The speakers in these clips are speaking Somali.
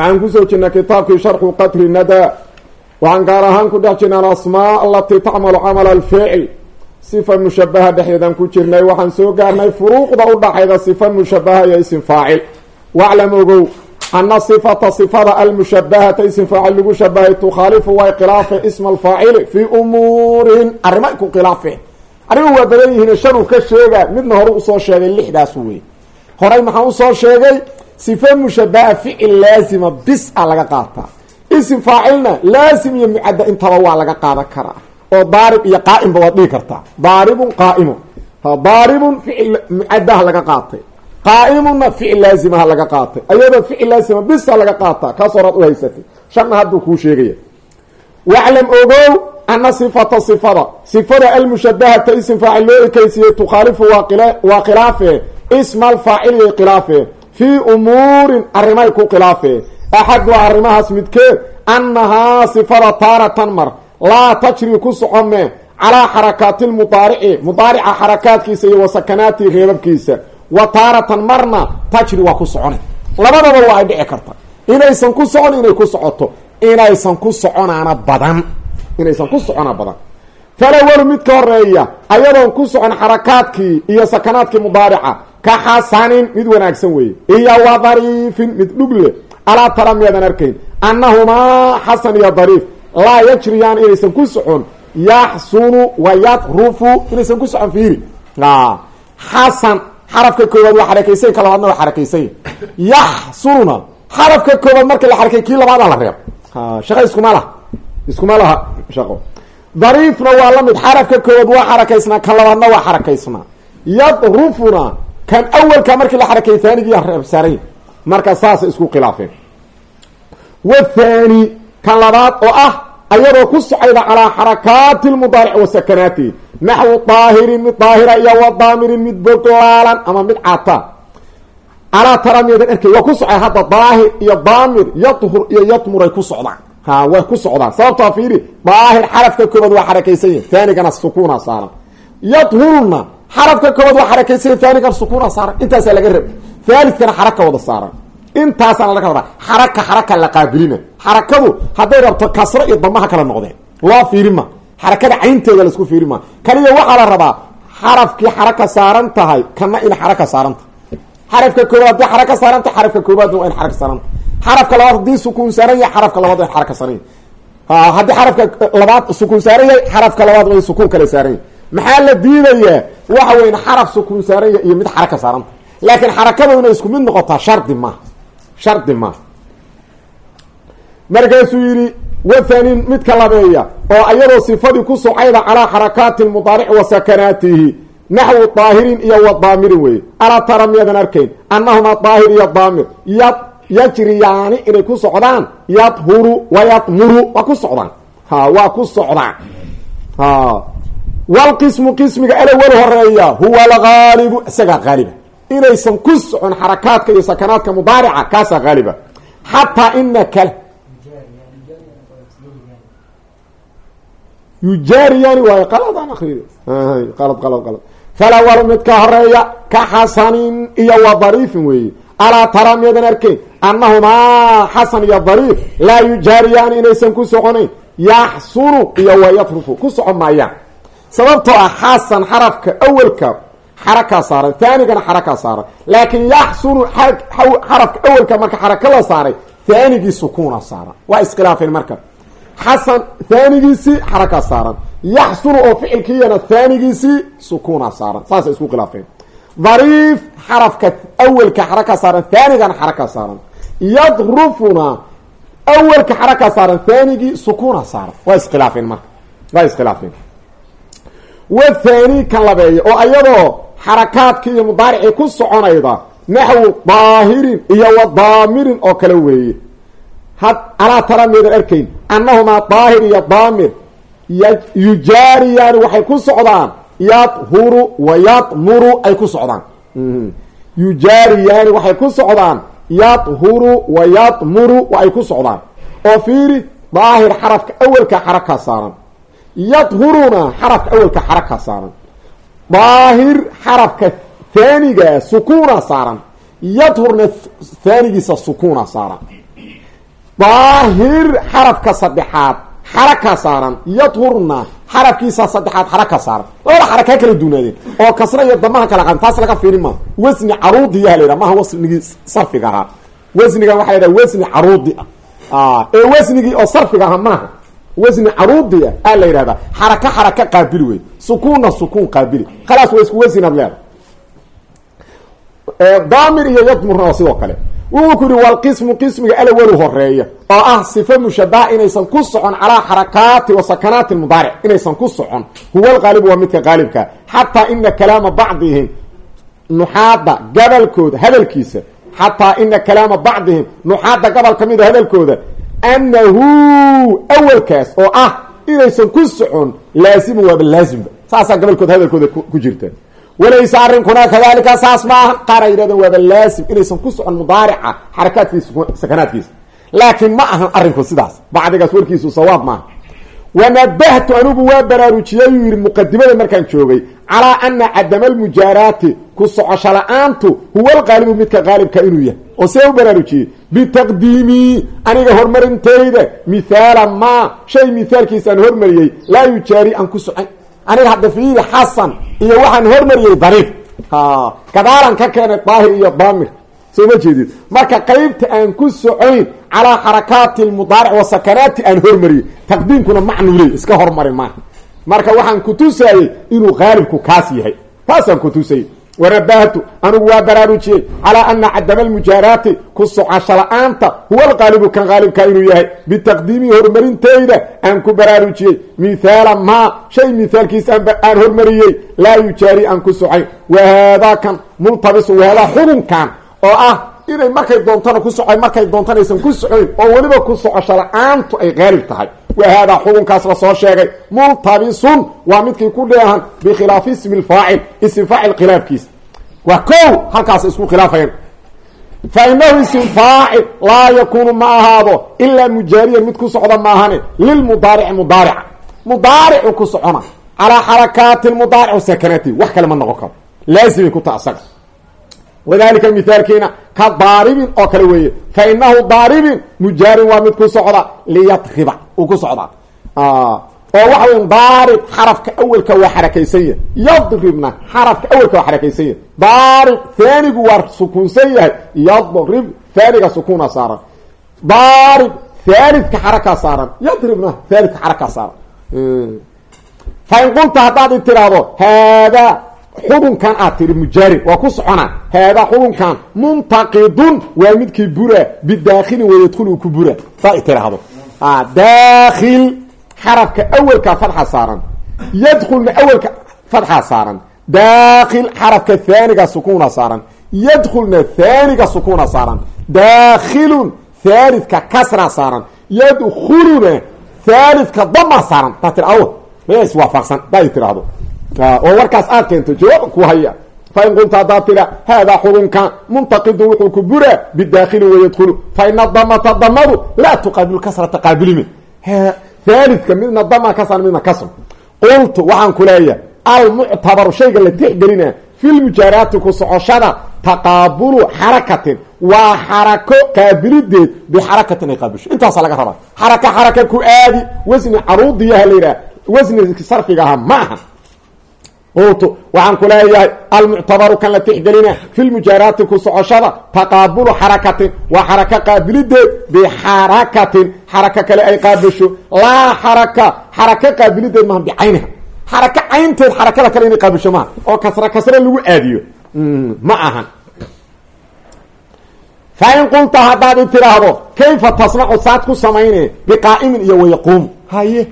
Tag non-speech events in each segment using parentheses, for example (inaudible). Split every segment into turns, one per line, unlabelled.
waxaan ku soo jirnay kitaabkii sharxu qatri nada. Waxaan gaar ahaan ku dhex jirnay alasmaa alatii tacmalu camal alficl sifa mushabaha dhexdeedaan ku jirnay. Waxaan soo gaarnay furuuqda u dhaxayda sifa mushabaha iyo isim faacil. Waclam ogow ana sifata sifada almushabahata isim faacil lagu shabahay tukhaalifu way khilaafe isma alfaacili fii umuurin arrima ku khilaafe arrimu waa badan yihiin shanuu ka sheega midna hore u soo sheegay lixdaas wey horay maxaan u soo sheegay sife mushabaha ficil laazima bis a laga qaataa isim faacilna laazim iyo mucadda intaba waa laga qaadan karaa. Oo daarib iyo qaa'imba waad dhihi kartaa daaribun qaa'imun. Daaribun ficil mucaddaha laga qaatay. Qaa'imunna ficil laazimaha laga qaatay. Ayadoo ficil laazima bisa laga qaataa. Kaas horaad u haysatay shanna hadduu kuu sheegaya. Waclam ogow ana sifata sifada. Sifada almushabahata isim faacil loo ekeysiiyey tukhaalifu waa khilaafe isma alfaaciliy khilaafe fii umuurin arrimay ku khilaafee. Axadu arrimahaas midkeed annahaa sifada taaratan mar laa tajri ku socome calaa xarakaati lmudaarici mudaarica xarakaadkiisa iyo wa sakanaatihi reebabkiisa. Wa taaratan marna tajri waa ku socona labadaba waa ay dhici karta. Inaysan ku socon inay ku socoto. Inaysan ku soconaana badan. Inaysan ku socona badan. Falawalu mid ka horreeya ayadoon ku socon xarakaadkii iyo sakanaadkii mudaarica ka xasanin mid wanaagsan weeye. Iyo wa dariifin mid dhugle alaa tara miyadan arkayn? Annahumaa xasan iyo dariif. Laa yajriyaan inaysan ku socon. Yaxsunu wa yadrufu inaysan ku socon fiiri. Xasan. Xarafka koowaad waa xarakaysan ka labaadna waa xarakaysan yaxsununa xarafka koowaad marka la xarakay kii labaada la reeb. Shaqa iskuma laha iskuma laha shaqo. Dariifna waa la mid. Xarafka koowaad waa xarakaysnaa kan labaadna waa xarakaysnaa. Yadrufuna kan awalka markii la xarakay haanigiiya reeb saaray marka saasay isku khilaafeen. Wathani kan labaad oo ah ayadoo ku socayda calaa xarakaati lmudaaric wa sakanaati. Naxwu daahirin mid daahira iyo wa daamirin mid boglaalan ama mid cata alaa tara miyadan arkay waa ku socay hadda daahir iyo daamir yadhur iyo yadmuray ku socdaan. Ha way ku socdaan. Sababtaa fiiri daahir xarafka koobaad waa xarakaysan yahi taanigana sukuuna saaran xarafka koobaad waa xarakaysan yahi taanigan sukuuna saaran. Intaasaa laga rab haalidkana xaraka wada saaran. Intaasaana laga rabaa. Xaraka xaraka la qaabilina. Xarakadu hadday rabto kasro iyo damaha kala noqdeen. Loo fiirima xarakada caynteeda la isku fiirima kaliya waxaa la rabaa xarafkii xaraka saaran tahay kana in xaraka saaran tahay. Xarafka koobaad haddii xaraka saaran xarafka koobaadna waa in xaraka saaran xarafka labaad haddii sukuun saaran yahay xarafka labaad in xaraka saaran yahay. Haddii xarafka labaad sukuun saaran yahay xarafka labaad waa in sukuun kale saaran yahay. Maxaa la diidayaa waxa weyn xaraf sukuun saaran yahay iyo mid xaraka saaran. Tahay laakiin xarakada inay isku mid noqotaa shardi maaha shardi maaha markaasuu yidhi wathani midka labeeya oo ayadoo sifadii ku socayda calaa xarakaati lmudaarici wa sakanaatihi naxwu daahirin iyo wa daamirin weeye. Alaa tara miyadan arkayn? Annahumaa daahir iyo daamir. Ya yajriyaani inay ku socdaan? Yadhuru wa yadmuru waa ku socdaan. Ha waa ku socdaan ha walqismu qismiga alawal horreeya huwa algaalibu isagaa haaliba inaysan ku socon xarakaadka iyo sakanaadka mudaarica kaasaa haaliba xataa inaka yujaariyani waayo qaladaan akriyo qalad qalad qalad. Falawal mid ka horreeya ka xasanin iyo wa dariifin weeye. Alaa tara miyadan arkayn annahumaa xasan iyo dariif. Laa yujaariyaani inaysan ku soconayn. Yaxsunu iyo wa yadrufu ku socon maayaan sababtoo ah xasan xarafka awelka xarakaa saaran taanigana xarakaa saaran laakiin yaxsunu xarafka awelka marka xaraka la saaray taanigii sukuuna saaran waa iskhilaafeen marka. Xasan haanigiisii xarakaa saaran yaxsunu oo ficilkiiyana haanigiisii sukuuna saaran saasay isku khilaafeen. Dariif xarafka awelka xarakaa saaran haanigana xarakaa saaran yadrufuna awelka xarakaa saaran haanigii sukuuna saaran waa iskhilaafeen marka. Waa iskhilaafeen wathani kan labeeya oo ayadoo xarakaadkii iyo mudaaricii ku soconayda naxwu daahirin iyo wa daamirin oo kale weeye. Had alaa tara meedan arkayn annahumaa daahir iyo daamir yujaariyaani waxay ku socdaan yadhuru wa yadmuru ay ku socdaan. Yujaariyaani waxay ku socdaan yadhuru wa yadmuru wa ay ku socdaan. Oo fiiri daahir xarafka awelka xarakaa saaran yadhuruna xarafka awelka xarakaa saaran daahir xarafka haaniga sukuuna saaran yadhurna haanigiisa sukuuna saaran daahir xarafka saddexaad xarakaa saaran yadhurna xarafkiisa saddexaad xaraka saaran labada xarakaa kala duunaadeen oo kasra iyo damaha kala qaan taas laga fiirin maa wasni caruudiyaha la yidhaha maha wasnigii sarfiga ahaa wasnigan waxa la yidhaha wasni caruudi ah ee wasnigii oo sarfiga ahaa maaha wasni caruudi ah aa la yidhahdaa xaraka xaraka qaabili wey sukuunna sukuun qaabili khalaas waa isku wasinaad leeda daamir iyo yadmurna waa sidoo kale. Wuxuu ku yihi walqismu qismiga alawalu horreeya oo ah sifa mushabaha inaysan ku socon calaa xarakaati wa sakanaati mudaaric inaysan ku socon. Huwa lqaalibu waa midka qaalibka xataa ina kalaama bacdihim nuxaada gabalkooda hadalkiisa. Xataa ina kalaama bacdihim nuxaada gabal ka mida annahu awalkaas oo ah inaysan ku socon laasimu waaba laazimba saasaa gabalkooda hadalkooda ku jirta walaysa arrinkuna kadalika saas maaha qaar ay yidhahdeen waaba laasim inaysan ku socon mudaarica xarakaadkiisa sakanaadkiisa laakiin ma ahan arrinku sidaas bacdigaas warkiisu sawaab maaha wanabahtu anigu waa baraarujiyey uu yidhi muqadimada markaan joogay calaa ana cadama almujaaraati ku socosho la'aantu huwa alqaalibu midka qaalibka inuu yahay. Oo see u baraarujiyey bitaqdiimii aniga horumarintayda mithaala maa shay mithaalkiisa aan hormariyey laa yujaari aan ku socon. Aniga hadda fiiri xasan iyo waxaan hormariyey dariif gadaalan ka keenay daahir iyo soo ma jeedid marka qaybta aan ku socoyn calaa xarakaati lmudaaric wa sakanaati aan hormariyey taqdiimkuna macnuley iska hormari maaha marka waxaan kutusayey inuu qaalibku kaas yahay. Taasaan kutusayey wanabahtu anigu waa baraarujiyey calaa ana cadama almujaaraati ku socasho la'aanta huwa alqaalibu kan qaalibka inuu yahay. Bitaqdiimihi horumarintayda aan ku baraarujiyey. Mithaala maa shay mithaalkiisa aan hormariyey laa yujaari aan ku socayn wahaadaa kan multabisun wahaadaa xukunkan oo ah inay markay doontana ku socoy markay doontana aysan ku socoyn oo weliba ku socosho la'aantu ay qaalib tahay. Wahaadaa xukunkaas la soo sheegay multabisun waa midkii ku dheehan bikhilaafi ismi lfaacil ism faacil khilaafkiisa waa kow halkaas isku khilaafayaan fa inahu ism faacil laa yakunu ma ahaado ilaa mujaariyan mid ku socda maahane lilmudaarici mudaarica mudaaricu ku socona calaa xarakaati mudaaric sakanati wax kale ma noqon karo. Laazimay ku wadalika mithaalkiina ka daaribin oo kale weeye. Fa inahu daaribin mujaarin waa mid ku socda liyadriba uu ku socdaa oo waxa weya daarib xarafka awelka waa xarakaysan yahay. Yadribna xarafka awelka waa xarakaysan yahay. Daarib haanigu waa sukuunsan yahay. Yadrib haaniga sukuuna saaran. Daarib haalidka xarakaa saaran. Yadribna haalidka xarakaa saaran. Fa in qulta haddaad i tiraahdo haadaa xubunkan aad tiri mujaarin waa ku socona. Haadaa xubunkan muntaqidun waa midkii bura bidaakhilin wayadkhulu ku bura. Saa tiraahdo. Daakil xarafka awelka fadxa saaran. Yadkulna awelka fadxa saaran. Daakil xarafka haaniga sukuuna saaran. Yadkulna haaniga sukuuna saaran. Daakhilun haalidka kasra saaran. Yadkuluna haalidka dama saaran. Taa maya iswaafaqsan daa i tiraahdo oo warkaas aad keento jawaab ku haya. Fa in qulta haddaad tira haadaa xubunkan muntaqidun wuxuu ku buraa bidaakhilin wayadkhulu fa ina damata damadu laa tuqaabilu kasrata qaabilime haalidka midna dama kasan midna kasr qultu waxaan ku leeyahay almuctabaru shayga la tixgelina fi lmujaaraati ku socoshada taqaabulu xarakatin. Waa xarako qaabilideed bixarakatin ay qaabisho. Intaasa laga rabaa. Xaraka xaraka ku aadi wasni caruudiyaha la yidhaha wasni ma qultu waxaan ku leeyahay almuctabaru kan la tixgelina fi lmujaaraati ku socoshada taqaabulu xarakatin waa xaraka qaabilideed bixarakatin xaraka kale ay qaabisho laa xaraka xaraka qaabilideed maaha bicayniha xaraka caynteed xarakada kale inay qaabisho maaha oo kasra kasra lagu aadiyo. Ma ahan. Fa in qulta haddaad i tiraahdo kayfa tasnacu saad ku samayne biqaa'imin iyo wayaquum haye.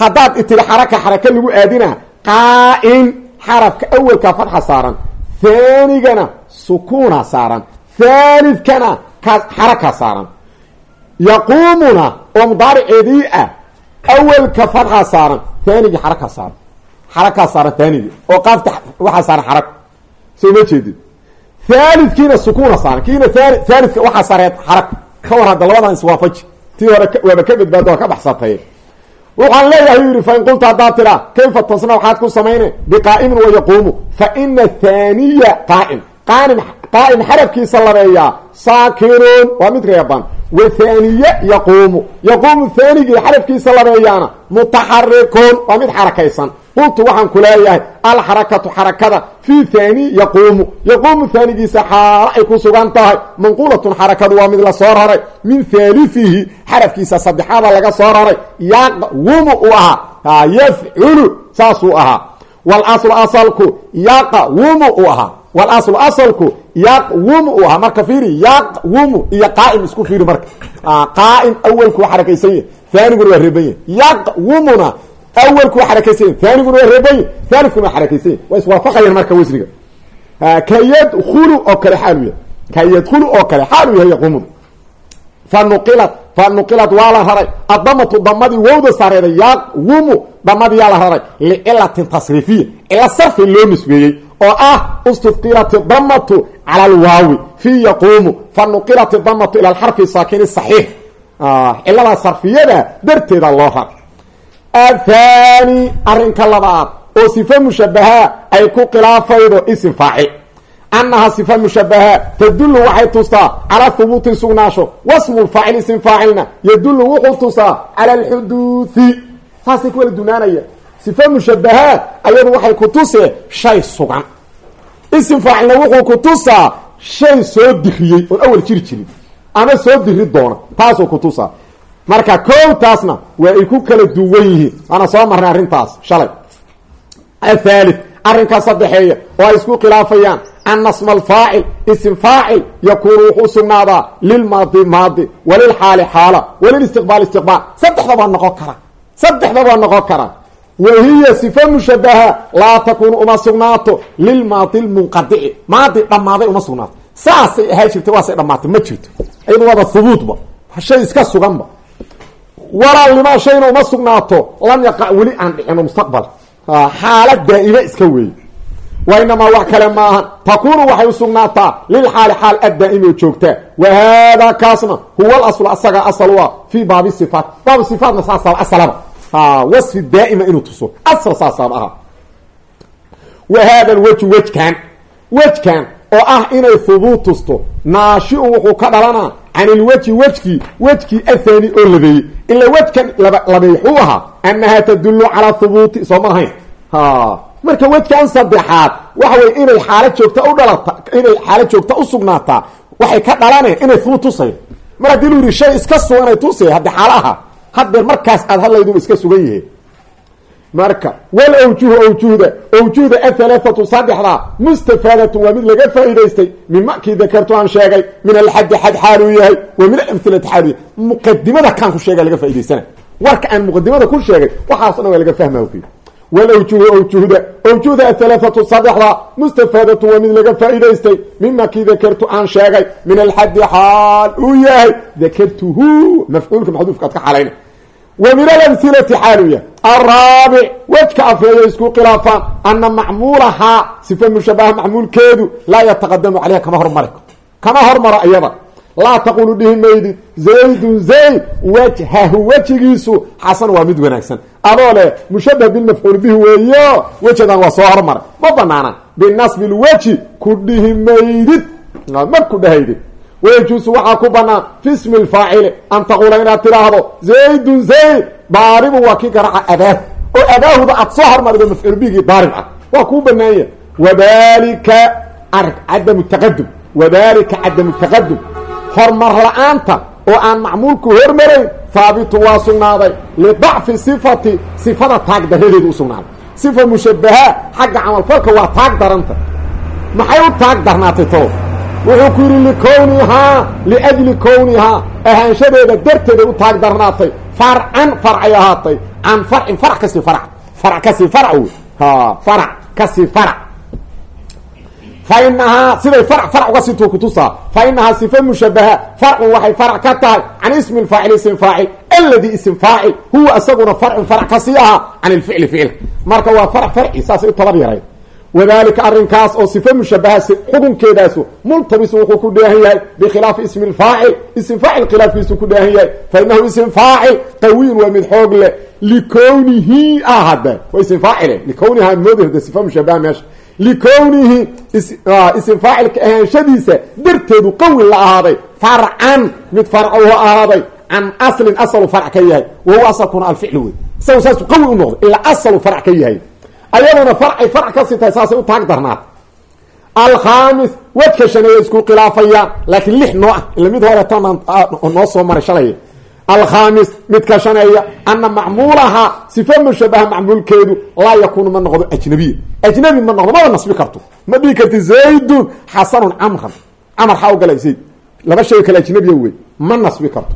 Haddaad i xaraka xaraka lagu aadina qaa'im xarafka awelka fadxa saaran haanigana sukuuna saaran haalidkana ka xaraka saaran. Yaquumuna oo mudaariceedii ah awelka fadxaa saaran taanigii xarakaa saaran. Xarakaa saaran taanigii oo qaafta waxaa saaran xarag. Soo ma jeedid haalidkiina sukuuna saaran kiina haalidka waxaa saareed xarag. Ka war labadan iswaafaji. Tii hore waaba ka badbaado waa ka baxsatay waxaan leeyahay u yidhi fain qulta haddaad tiraa kayfa tasna? Waxaad ku samayne biqaa'imin wa yaquumu. Fa ina haaniya qaa'im qaa'im xarabkiisa labeeyaa saakinun waa mid reeban wa haaniye yaquumu yaquumu haanigii xarabkiisa labeeyaana mutaxarikun waa mid xarakaysan qultu waxaan ku leeyahay alxarakatu xarakada fii haani yaquumu yaquumu haanigiisa xaalo ay ku sugan tahay manquulatun xarakadu waa mid la soo raray min haalifihi xarafkiisa saddexaada laga soo raray yaqwumu u ahaa yafculu saasuu ahaa walaslu asalku yaqwumu u ahaa walaslu asalku yaqwumu u ahaa marka fiiri yaqwumu iyo qaa'im isku fiiri marka. Qaa'im awelku xarakaysan yahy haaniguna waa reeban yahy yaqwumuna awelku waa xarakaysan yahy haaniguna waa reeban yahy haalifkuna waa xarakaysan yahy waa iswaafaqayaan marka wasniga ka yadkulu oo kale xaalu yahay. Ka yadkulu oo kale xaalu yahay yaquumuna fanuqilat waa la raray adamatu damadii wowda damadiyaa la raray licilatin tasriifiya cilo sarfi loo nisbeeyey oo ah istufqilat damatu cala alwaawi fi yaquumu fanuqilat damatu ila alxarfi saakini saxiix. Cilada sarfiyada darteeda loo athani arrinka labaad oo sifa mushabaha ay ku khilaafaydo isim faacil annaha sifa mushabaha tadullu waxay tustaa calaa hubuuti sugnaasho wasmu lfaacil isim faacilna yadullu wuxuu tusaa cala alxuduuthi saasay ku wala dunaanaya sifa mushabaha ayadu waxay ku tusee shay sugan. Isim faacilna wuxuu ku tusaa shay soo diriyey oon awal jiri jirin. Ama soo diri doona taasuu ku tusaa. Marka kow taasna waa ay ku kala duwan yihiin. Waana soo marnay arrintaas shalay. Athaalith arrinkaa saddexeeya oo ay isku khilaafayaan ana sma alfaacil isim faacil yakuunu wuxuu sugnaadaa lilmaadi maadi walilxaali xaala walilistiqbaal istiqbaal saddexdabaa noqon kara saddexdabaa noqon kara. Wa hiya sifa mushabaha laa takuunu uma sugnaato lilmaadi lmunqadici maadi dhammaaday uma sugnaato saasay ahaa jirta waasay dhammaatay. Ma jirto. Iyadu waaba hubuutba shay iska suganba. Walaa limaa shayna uma sugnaato lam yaqac weli aan dhicino mustaqbal. Xaalad daa'ime iska weeye wa inamaa wax kale maahan takuunu waxay u sugnaataa lilxaali xaal addaa'imi oo joogtaa wa haadaa kaasna huwa alaslu asagaa asal u ah fii baabi sifaat. Baabu sifaatna saasaba asalaba wasfi daa'ima inuu tuso asal saasaaba aha wa haada alwejhu wejkan wejkan oo ah inay hubuut tusto naashi-un wuxuu ka dhalanaa can ilwejhi wejkii wejkii athani oo labeeyey ila wejkan labeey xuu ahaa annaha tadullu calaa hubuuti soo ma lahayn marka wejkan saddexaad waxa weye inay xaalad joogta u dhalata inay xaalad joogta u sugnaataa waxay ka dhalaneen inay hubuut tusayn mar haddii lu yihi shay iska suganay tusay haddi xaalo aha haddeer markaas aad hadlayduba iska sugan yihiin. Marka wal awjuhu awjuhda awjuhda ahalaathatu saddexda mustafaadatun waa mid laga faa'idaystay min makii dakartu aan sheegay min alxaddi xad xaaluu yahay wa min alamhilati xaalu yahay. Muqadimada ku sheega laga faa'idaysana warka aan muqadimada ku sheegay waxaaso laga fahma ku walawjuhu awjuhda awjuhda ahalaathatu saddexda mustafaadatun waa mid laga faa'idaystay min makii dakartu aan sheegay min alxaddi xaal uu yahay dakartuhu mafcuulka maxduufka ad ka xalayna wa min alamhilati xaaluya alraabic wejka afreeya isku khilaafaan ana macmuulahaa sifa mushabaha macmuulkeedu laa yataqadamu caleyha kama hormari kama hormaro iyada laa taqulu dhihi maydid zaydun zayd wajhahu wejigiisu xasan waa mid wanaagsan. Adoo leh mushabah bilmafcuul bihi weeyo wejadan waa soo hormaray ma banaana binasbi lweji ku dhihi maydid ma ku dhahaydid wayajuusu waxaa ku banaan fi smi lfaacili an taquula inaad tidhaahdo zaydun zayd daaribun waa kii garaca abaahu oo abaahuda aad soo hormarido mafcuul bihigii daarib ah. Waa kuu banaanya wadalika cadamu taqadum wadalika cadamu taqadum hormar la'aanta oo aan macmuulku hormarayn haabitun waa sugnaaday. Lidacfi sifati sifada taag daradeedu u sugnaaday. Sifa mushabaha xagga camalfalka waa taag daranta. Maxay u taag darnaatay to wuxuu ku yidhi likownihaa liajli kownihaa. Ahaanshadeeda darteeday u taag darnaatay. Farcan farcay ahaatay. Can farcin farac ka sii farac. Farac ka sii farac wey farac ka sii farac fa inahaa siday farc farc uga situu kutusaa fa inahaa sifa mushabaha farcun waxay farc ka tahay can ismi lfaacil ism faacil aladi ism faacil huwa isaguna farcun farc ka sii ahaa can ilficli ficilka marka waa farc farci saasay u tabar yaray wadalika arrinkaas oo sifa mushabaha xukunkeedaasu multabisu wuxuu ku dheehan yahay bikhilaafi ismi lfaacil ism faacil khilaafkiisu ku dheehan yahay fa inahu ism faacil qawiyin waa mid xoog leh likownihi ah hadda waa ism faacile likowniha moodahda sifa mushabaha meesha likownihi ism faacilka ahaanshadiisa darteedu qawi la ahaaday farcan mid farco u ahaaday can aslin asalu farc ka yahay wahuwa asalkuna alficl wey isagu saasu qawi u noqday ilaa asalu farc ka yahay ayaduna farcay farc ka sitahay saasay u taag darnaad alkhamis wadka shaneeya isku khilaafayaan laakiin lix noo mid hore tan noo soo maray alkhamis midka shaneeya ana macmuulaha sifa mushabaha macmuulkeedu laa yakuunu ma noqdo ajnabiya ajnabi ma noqdo maba nasbi karto ma dhihi karti zaydun xasanun camran camar xaa ogala zayd laba shay kale ajnabiya wey ma nasbi karto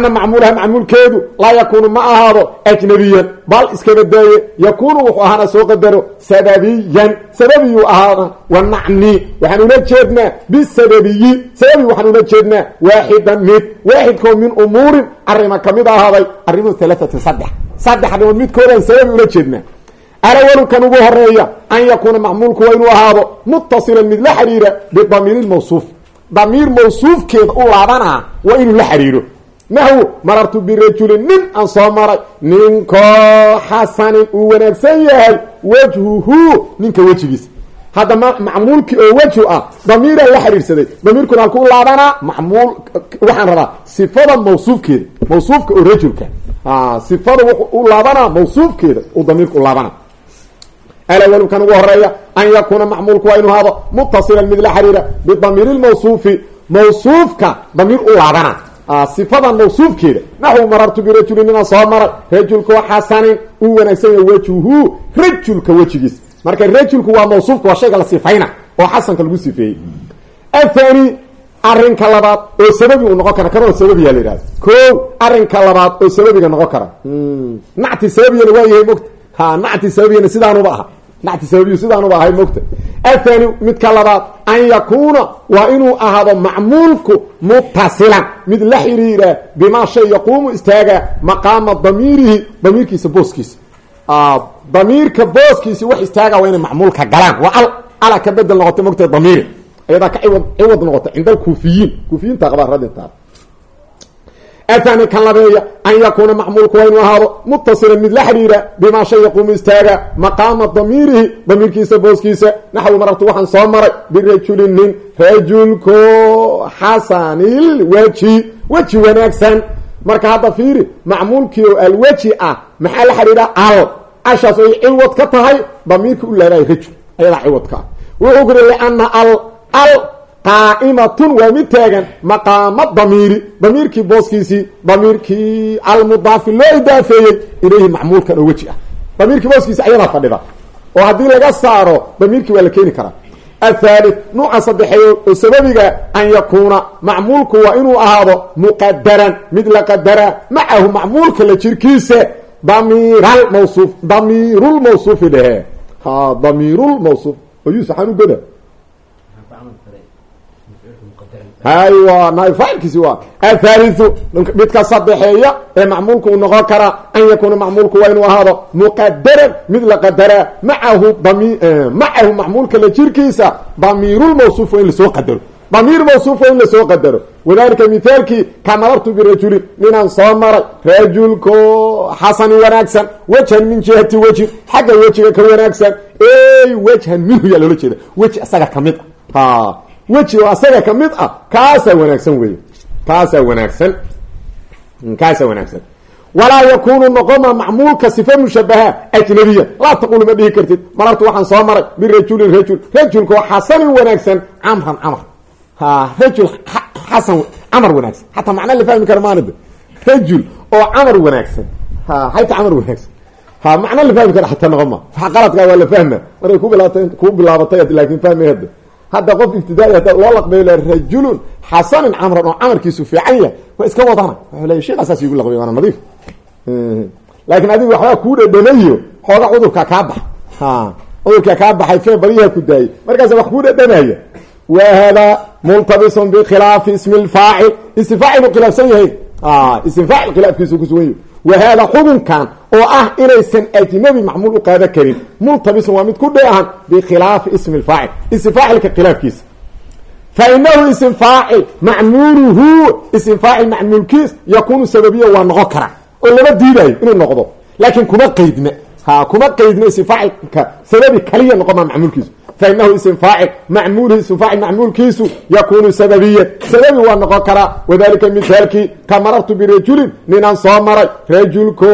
ana macmuulaha macmuulkeedu laa yakuunu ma ahaado ajnabiyan bal iskaba daaye yakuunu wuxuu ahaana soo qadaro sababiyan sababiyuu ahaada wa nacni waxaan ula jeednaa bisababiyi sababi waxaan ula jeednaa waaxidan mid waaxidkoo min umuurin arrima ka mid ahaaday arrimuhu alaatin saddex saddex arrimood midkoodaan sababi ula jeednaa alawalu kan ugu horreeya an yakuuna macmuulku waa inuu ahaado muttasilan mid la xiriira bidamiiri mawsuuf damiir mawsuufkeeda u inuu la xiriiro naxwu marartu birajulin nin aan soo maray. Ninkoo xasanin uu wanaagsan yahay wajhuhu ninka wejigiisa. Hadda macmuulkii oo wejhu ah damiiraa la xiriirsaday. Damiirkuna halku u laabanaa macmuul waxaan rabaa sifada mawsuufkeeda mawsuufka oo rajulka. Sifada wuxuu u laabanaa mawsuufkeeda uu damiirka u laabana. Alawlu kan ugu horreeya an yakuuna macmuulku waa inuu hado mutasilan mid la xiriira bidamiiri lmawsuufi mawsuufka damiir sifadan mawsuufkeeda naxwu marartu birajulin ninaan soo maray rajulkoo xasanin uu wanaagsan yahay wejhuhu rajulka wejigiisa marka rajulku waa mawsuufka waa shayga la sifayna oo xasanka lagu sifeeyey athani arinka labaad oo sababi uu noqon kara kanoo sababiya la yidhahda ko arinka labaad oo sababiga noqon kara nacti sababiyana waa yahay mogta ha nacti sababiyana sidaanuba aha nacti sababiyu sidaanuba ahay mogta athani midka labaad an yakuuna waa inuu ahaado macmuulku mutasilan mid la xiriira bimaa shay yaquumu istaaga maqaama damiirihi damiirkiisa booskiisa damiirka booskiisi wax istaaga waa inay macmuulka galaan waa al ala ka bedel noqota mogta damiiri ayadaa ka ciwad ciwad noqota cinda alkuufiyiin kuufiyiinta qabaa radintaa athani kan labeeya an yakuuna macmuulku waa inuu ahaado mutasilan mid la xiriira bimaa shay yaquumu istaaga maqaama damiirihi damiirkiisa booskiisa naxwi marartu waxaan soo maray birajulin nin rajulko xasanil weji weji wanaagsan marka hadda fiiri macmuulkii oo alweji ah maxaa la xidhiidha al ashaas ay ciwad ka tahay damiirka u laabay rajul ayadaa ciwadka ah wuxuu qaa'imatun waa mid taagan maqaama damiiri. Damiirkii booskiisii damiirkii almudaafi loo idaafeeyey ilayhi macmuulkan oo weji ah damiirkii booskiisi ayadaa fadhida oo haddii laga saaro damiirkii waa la keeni athalith nuuca saddexeeyo sababiga an yakuuna macmuulku waa inuu ahaado muqadaran mid la qadaraa macahu macmuulka la jirkiisa damiiral mawsuuf damiirulmawsuufi dhehe ha damiirulmawsuuf oo yuusuf waxaan goda haywa naay faacilkiisi waa athalithu midka saddexeeya ee macmuulku uu noqon karaa an yakuuna macmuulku waa inuu ahaado muqadaran mid la qadaraa macahu dami macahu macmuulka la jirkiisa damiirulmawsuuf waa in la soo qadaro damiir mawsuuf waa in la soo qadaro wadalika mithaalkii ka marartu birajulin ninaan soo maray rajulko xasani wanaagsan wejhan min jihati weji xagga wejiga ka wanaagsan ey wejhan minhu yaa loola jeeda weji asaga ka mid a weji asaga ka mid ah kaasaa wanaagsan wey kaasaa wanaagsan. Kaasaa wanaagsan. Walaa yakunu noqoma macmuulka sifa mushabaha ajnabiya. Laa taqulu ma dhihi kartid. Marartu waxaan soo maray birajulin rajul. Rajulka oo xasanin wanaagsan camran camr rajul xasan camar wanaagsan. Xataa macna la fahmi kara rajul oo camar wanaagsan. Ha hayta camar wanaagsan. Ha macna la fahmi kara xataa noqoma. Waxa qaladkaa waa la fahma. Markay ku bilaabatay ku bilaabatay laakin fahmay hadda hadda qof ibtidaai hadda loo laqbayo le rajulun xasanin camran oo camarkiisu fiican yahay waa iska wadana wuxuu leeya sheekha saas igu laqbay waana nadiif. Laakiin adiga waxbaa kuu dhadhamayo xooga cudurka kaa bax cudurkaa kaa baxay fee badiyaha ku daayay markaasa wax kuu dhadhamaya. Wa hada multabisun bikhilaafi ismi lfaacil ism faacil u khilaafsan yahay. Ism faacil khilaafkiisu kusugan yahy wa hada xubunkan oo ah inaysan ajnabi macmuul u qaada karin multabisun waa mid ku dheehan bikhilaafi ismi lfaacil ism faacilka khilaafkiisa. Fa inahu ism faacil macmuuluhu ism faacil macmuulkiis yakunu sababiya waa noqon kara oo lama diidayo inuu noqdo. Laakiin kuma qaydna ha kuma qaydna ism faacilka sababi kaliya noqon maa macmuulkiisu fainahu ism faacil macmuulhi ism faacil macmuulkiisu yakunu sababiyan sababi waa noqon karaa wadalika mithaalkii ka marartu birajulin ninaan soo maray rajulko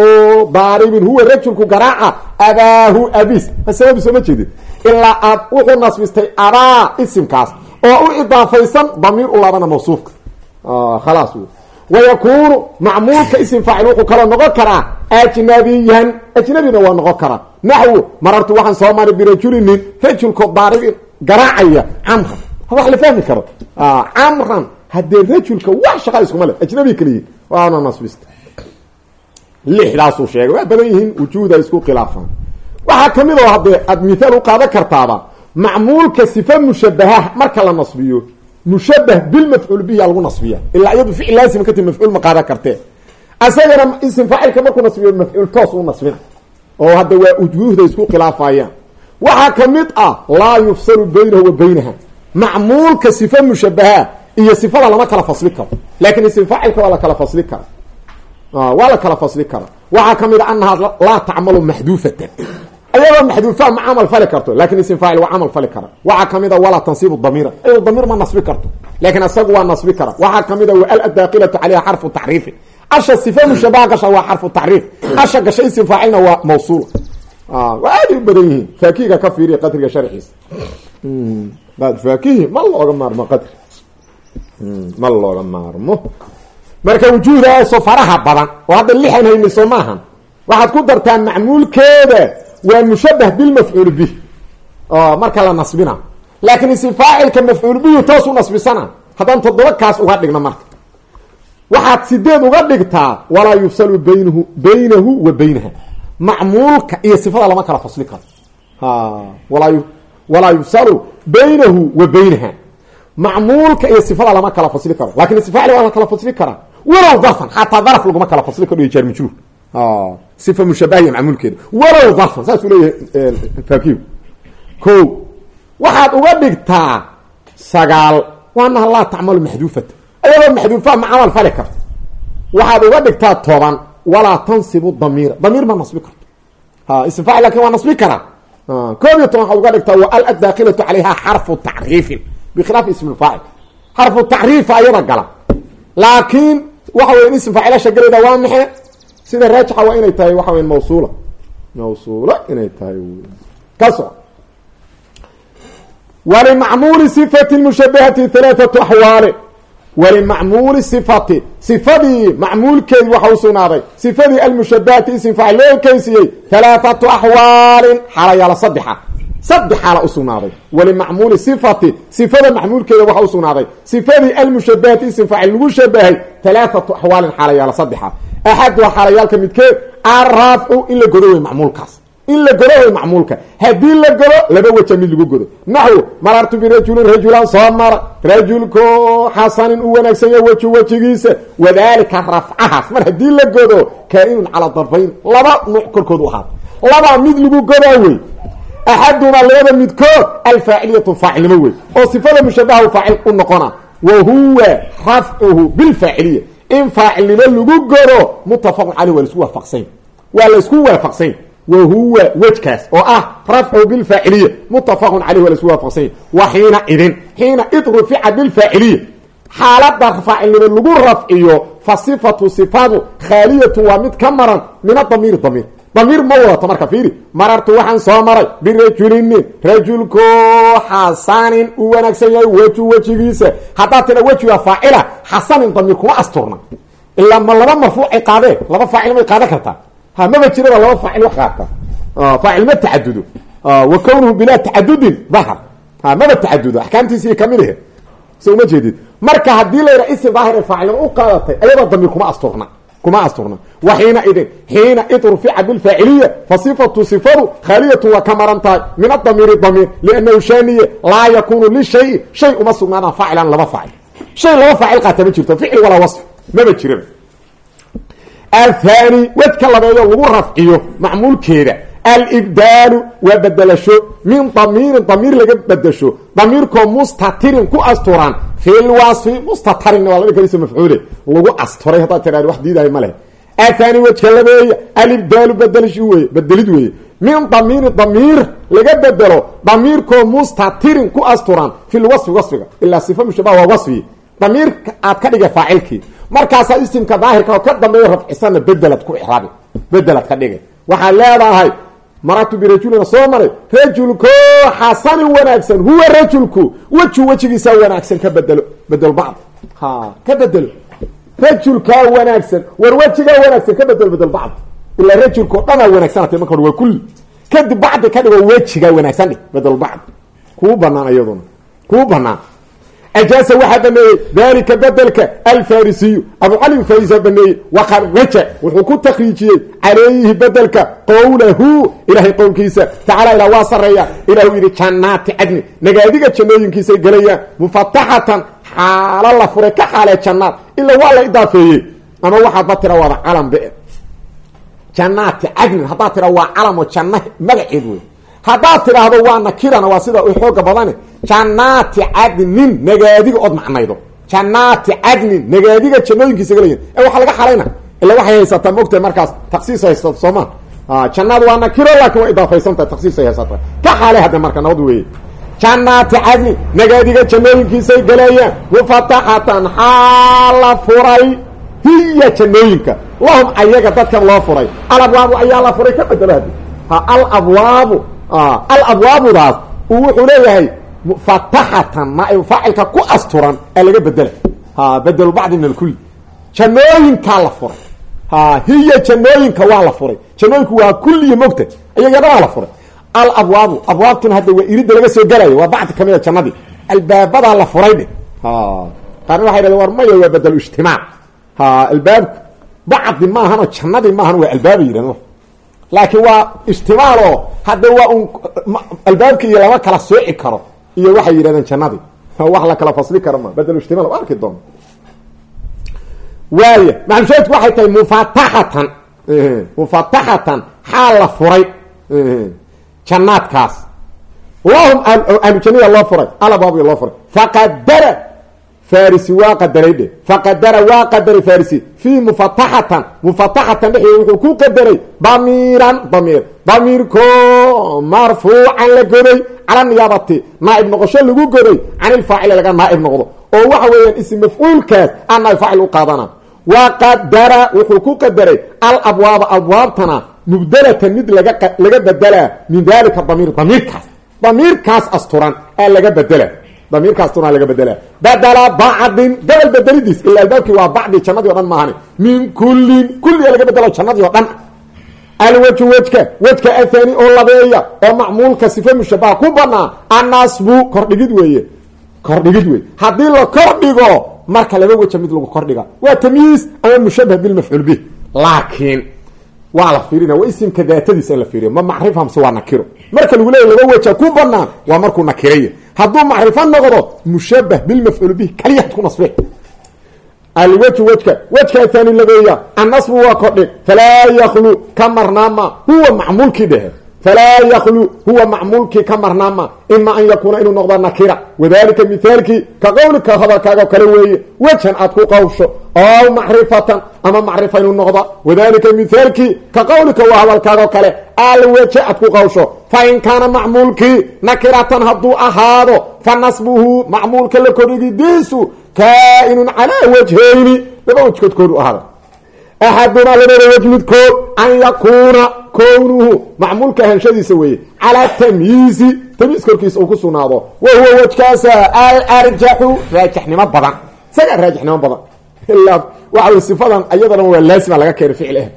daaribin huwa rajulku garaaca abaahu abis sababi sooma jeedid ilaa aad wuxuu nasbistay abaa isimkaas oo u idaafaysan damiir u laabana mawsuufka khalaas wayakunu macmuulka ism faacil wuxuu kaloo noqon karaa ajnabiyan ajnabina waa noqon karaa naxwu marartu waxaan soo maray birajulinin rajulko daaribin garaacaya camran wax la fahmi karo camran haddee rajulka wax shaqa iskuma le ajnabi kaliyiin waana nasbista lixdaasuu sheegay waa badan yihiin wujuuda isku khilaafaan waxaa ka mid oo haddee aad mithaal u qaadan kartaaba macmuulka sifa mushabaha marka la nasbiyo mushabah bilmafcuul bihiya lagu nasbiya ilaa iyadu ficil laasima ka timi mafcuul ma qaadan kartee. Asagana ism faacilka markuu nasbiyo mafcuul toos u nasbina. Oo hadda waa ujuuhda isku khilaafayaan. Waxaa ka mid ah laa yufsalu baynahu wa baynaha. Macmuulka sifa mushabaha iyo sifada lama kala fasli karo. Laakin ism faacilka waa la kala fasli kara. Waa la kala fasli kara. Waxaa ka mid a anahaa laa tacmalu maxduufatan ayadoo maxduufa ma camal fali karto laakiin ism faacil waa camal fali kara. Waxaa ka mid a walaa tansibu damiira ayado damiir ma nasbi karto. Lakin isagu waa nasbi kara. Waxaa ka mid a wa daakilatu caleyha xarfu taxriifi asha sifa mushabaha gasha waa xarfu taxriif asha gasha ism faacilna waa mawsuul. Waa aaday u badan yihiin. Faakihiga ka fiiriya qadriga sharxiisa faakihi ma looga maarmo qadri. Ma looga maarmo. Marka wujuuhdaaso faraha badan. Oo hadda lixan maahan. Waxaad ku dartaa macmuulkeeda waa mushabah bilmafcuul bih. Marka la nasbina. Laakiin ism faacilka mafcuul bihi toos u nasbisana haddaan toddoba kaas uga dhigno marka. Waxaad sideed uga dhigtaa walaa yufsalu baynahu baynahu wa baynaha. Macmuulka iyo sifada lama kala fasli karo. Walaa walaa yufsalu baynahu wa baynaha. Macmuulka iyo sifada lama kala fasli karo. Lakin ismfaacil waa la kala fasli karaa walow darfan xataa darf laguma kala fasli karo iyo jaar sifa mushabahiya macmuulkeeda walow darfan saasuu leeyahay fakihu ko waxaad uga dhigtaa sagaal waanaha laa tacmalu maxduufata ayadoo maxduufa ma camal fali karto waxaad uga dhigtaa toban walaa tansibu damiira damiir ma nasbi karto ha ism faacil laakiin waa nasbi karaa koob iyo toban waxaad uga dhigtaa wa al addaakilatu calayha xarfu tacriifin bikhilaaf ism faacil xarfu tacriifa ayada gala laakiin waxa weya ism faacilasha galeeda waa maxe sida raajixa waa inay tahay waxa weya mawsuula. Mawsuula inay tahay ka soc walimacmuuli sifati mushabahati halaathatu axwaali walimacmuuli sifati. Sifadii macmuulkeedi waxa u sugnaaday. Sifadii almushabahati ism faacil loo ekeysiyey halaathatu axwaalin xaalayaala saddexa saddex xaala usugnaaday walimacmuuli sifati. Sifada macmuulkeeda waxa usugnaaday sifadii almushabahati ism faacil lagu shabahay halaathatu axwaalin xaalayaala saddexa axaduha xaalayaalka midkeed arafcu in la godo wey macmuulkaas. In la godo wey macmuulka. Haddii la godo laba weja mid lagu godo. Naxwu marartu birajulin rajulan soo mara rajulko xasanin u wanaagsan ya weju wejigiisa wadalika rafcahaas. Mar haddii la godo kaa-inun calaa darfayn. Laba nuuc korkood u ahaada laba mid lagu in faacilnimo lagu godo mutafaqun caleyh waa la isku waafaqsany waa laysku waafaqsany wa huwa wejkaas oo ah rafcu bilfaaciliya. Mutafaqun caleyh waa la isku waafaqsany wa xiina idin xiina id rufica bilfaaciliya. Xaalada faacilnimo lagu rafciyo fa sifatu sifadu khaaliyatu mid ka min adamiiri damiir damiir ma wadato marka fiiri. Marartu waxaan soo maray birajulinin rajulko xasanin uu wanaagsan yahay weju wejigiisa. Haddaad tida wejiga faacila xasanin damiir kuma asturna. Ilaa ma laba marfuucay qaadeen laba faacil may qaadan kartaa ha maba jiraba laba faacil wax qaata. Faacil ma tacadudo wa kownuhu bilaa tacadudin dahar ha maba tacadudo axkaamtiisii ka mid ahe. So uma jeedid. Marka haddii la yidhaha ism daahir ee faacilnimo u qaadatay ayadoo damiir kuma asturna kuma asturna. Wa xiina idin xiina id rufica bilfaaciliya fa sifatu sifadu khaaliyatun waa ka maran tahay min adamiiri damiir liannahu shaaniye laa yakunu lishayi shay uma sugnaadaan faacilan laba faacil. Shay laba faacil qaata ma jirto ficil walaa wasf maba jiraba. Athani wedka labeeyo lagu rafciyo macmuulkeeda alibdaalu waa bedelasho min damiirin damiir laga bedesho damiirkoo mustatirin ku asturan fil wasfi mustatarin waa laba kalisa mafcuule lagu asturay haddaad tidhahd wax diidahay ma leh athani wejka labeeya alibdaalu bedelish weye bedelid weeye min damiiri damiir laga bedelo damiirkoo mustatirin ku asturan fil wasfi wasfiga ilaa sifa mushabah waa wasfi damiirka aad ka dhiga faacilkii markaasaa isimka daahirka oo ka dambeeya rafcisana bedelad ku ixraabi maratu birajulina soo maray. Rajulko xasanin wanaagsan huwa rajulku. Weju wejigiisaa wanaagsan ka bedelo bedel bacd. Ha ka bedelo. Rajulkaa wanaagsan war wejigaa wanaagsan ka bedelo bedel bacd. Ilaa rajulka o dhanaa wanaagsanatay marka hore waa kulli. Kadib bacdi ka dhigo wejigaa wanaagsan dhig bedel bacd. Kuu banaan iyaduna kuu banaan ajaasa waxaa baneeyey dalika bedelka alfarisiyu abucali farisa baneeyey waqaraja wuxuu ku takriijiyey calayhi bedelka qowlahu ilahay qowlkiisa tacala ilah waa sareeya ilahu yidhi jannaati cadni nagaadiga jannooyinkiisay gelayaan mufataxatan xaalo la furay ka xaalee jannaad ila waa la idaafeeyey ama waxaadba tira waada calam be jannaati cadnin haddaad tira waa calamo janna haddaad tidhaahdo waa nakirana waa sida xooga badane jannaati cadnin nagaadiga ood macnaydo. Jannaati cadnin nagaadiga jannooyinkiisa galayan ee waxaa laga xalayna ila waxay haysataa mogtahay markaas taksiis haysato sooma jannaad waa nakiro laakin waa idaafaysantahay taksiis ay haysata. Ka xaalay hadda marka nabad weeye. Jannaati cadnin nagaadiga jannooyinkiisay galayaan mufataxatan xaala furay hiya jannooyinka. Lahum ayaga dadkan loo furay. Alabwaabu ayaa la furay ka bedelo haddi ha alabwaabu alabwaabudaas uu wuxuu leeyahay mufataxatan ma faacilka ku asturan ee laga bedela ha bedelu bacdi min alkuli jannooyinkaa la furay hiya jannooyinka waa la furay jannooyinku waa kulliya mogta dhan waa la furay alabwaabu abwaabtuna hadda waa iridda laga soo gelayo waa bacdi kamida jannadii albaabadaa la furay dhe qaarna waxay dhahdeen war maya waa bedelu ijtimaac albaabku bacdi maahanoo jannadii maahan waa albaaba yidhahn laakiin waa ijtimaal oo hadda waa un albaabki iyo lama kala sooci karo. Iyo waxay yidhahdeen jannadii. (laughs) Wax la kala fasli karo ma bedel ijtimaal arki doono waaya maxalushaadku waxay tahay mufataxatan mufataxatan xaal la furay. Jannaadkaas. Lahum ahlujannada loo furay alabaabi loo furay. Faqadara farisi waa qadaray dhe faqadara waa qadaray farisi. Fii mufataxatan mufataxatan dhexdeeda wuxuu ku qadaray damiiran damiir. Damiirko marfuucan la goday cala niyaabati naaib noqosho lagu goday can ilfaacili laga naaib noqdo. Oo waxa weeyaan ism mafcuulkaas aan naaib faacil u qaadana. Wa qadara wuxuu ku qadaray alabwaaba abwaabtana mubdelatan mid laga laga bedelaa min dalika damiir. Damiirkaas. Damiirkaas asturan aa laga bedela damiirkaas tunaa laga bedela. Badala bacdin gobol bedelidiis ila albaabkii waa bacdi jannadii o dhan maahani min kullin kulliga laga bedelo jannadii o dhan. Alwaju wejka wejka athani oo labeeya oo macmuulka sife mushabaha ku banaa annasbu kordhigid weeye. Kordhigid wey haddii la kordhigo marka laba weja mid lagu kordhiga. Waa tamyiis ama mushabah bilmafcuul bih. Laakiin waa la fiirina waa isimka daatadiisa in la fiiriyo ma macrifa mase waa nakiro. Marka lagu leeya laba weja ku banaan waa markuu nakiraya. Hadduu macrifo noqdo mushabah bilmafcuul bih kaliyaad ku nasbe alwju wejka wejka thani labeeya annasbu waa kordhig falaa yaklu ka marnaama huwa macmuulkii dhehe falaa yaklu huwa macmuulkii ka marnaama ima an yakuuna inuu noqdo nakira wadalika mithaalkii ka qowlika hadalkaaga kale weeye wejan aad ku qawsho ow macrifatan ama macrifa inuu noqdo wadalika mithaalkii ka qowlika waa hadalkaago kale alweje aad ku qawsho fain kaana macmuulkii nakiratan hadduu ahaado fa nasbuhu macmuulka la kordhigidiisu kaainun calaa wajhayni laba wejkood koodu ahaada axadumaa labada wej midkood an yakuuna kownuhu macmuulka ahanshadiisa weeye calaa tamyiizi tamyiis korkiisa uu ku sugnaado wa huwa wejkaasa alarjaxu raajixnimo badan isagaa raajixnimo badan ilaa waxa wey sifadan iyadana waa laasima laga keenay ficil ah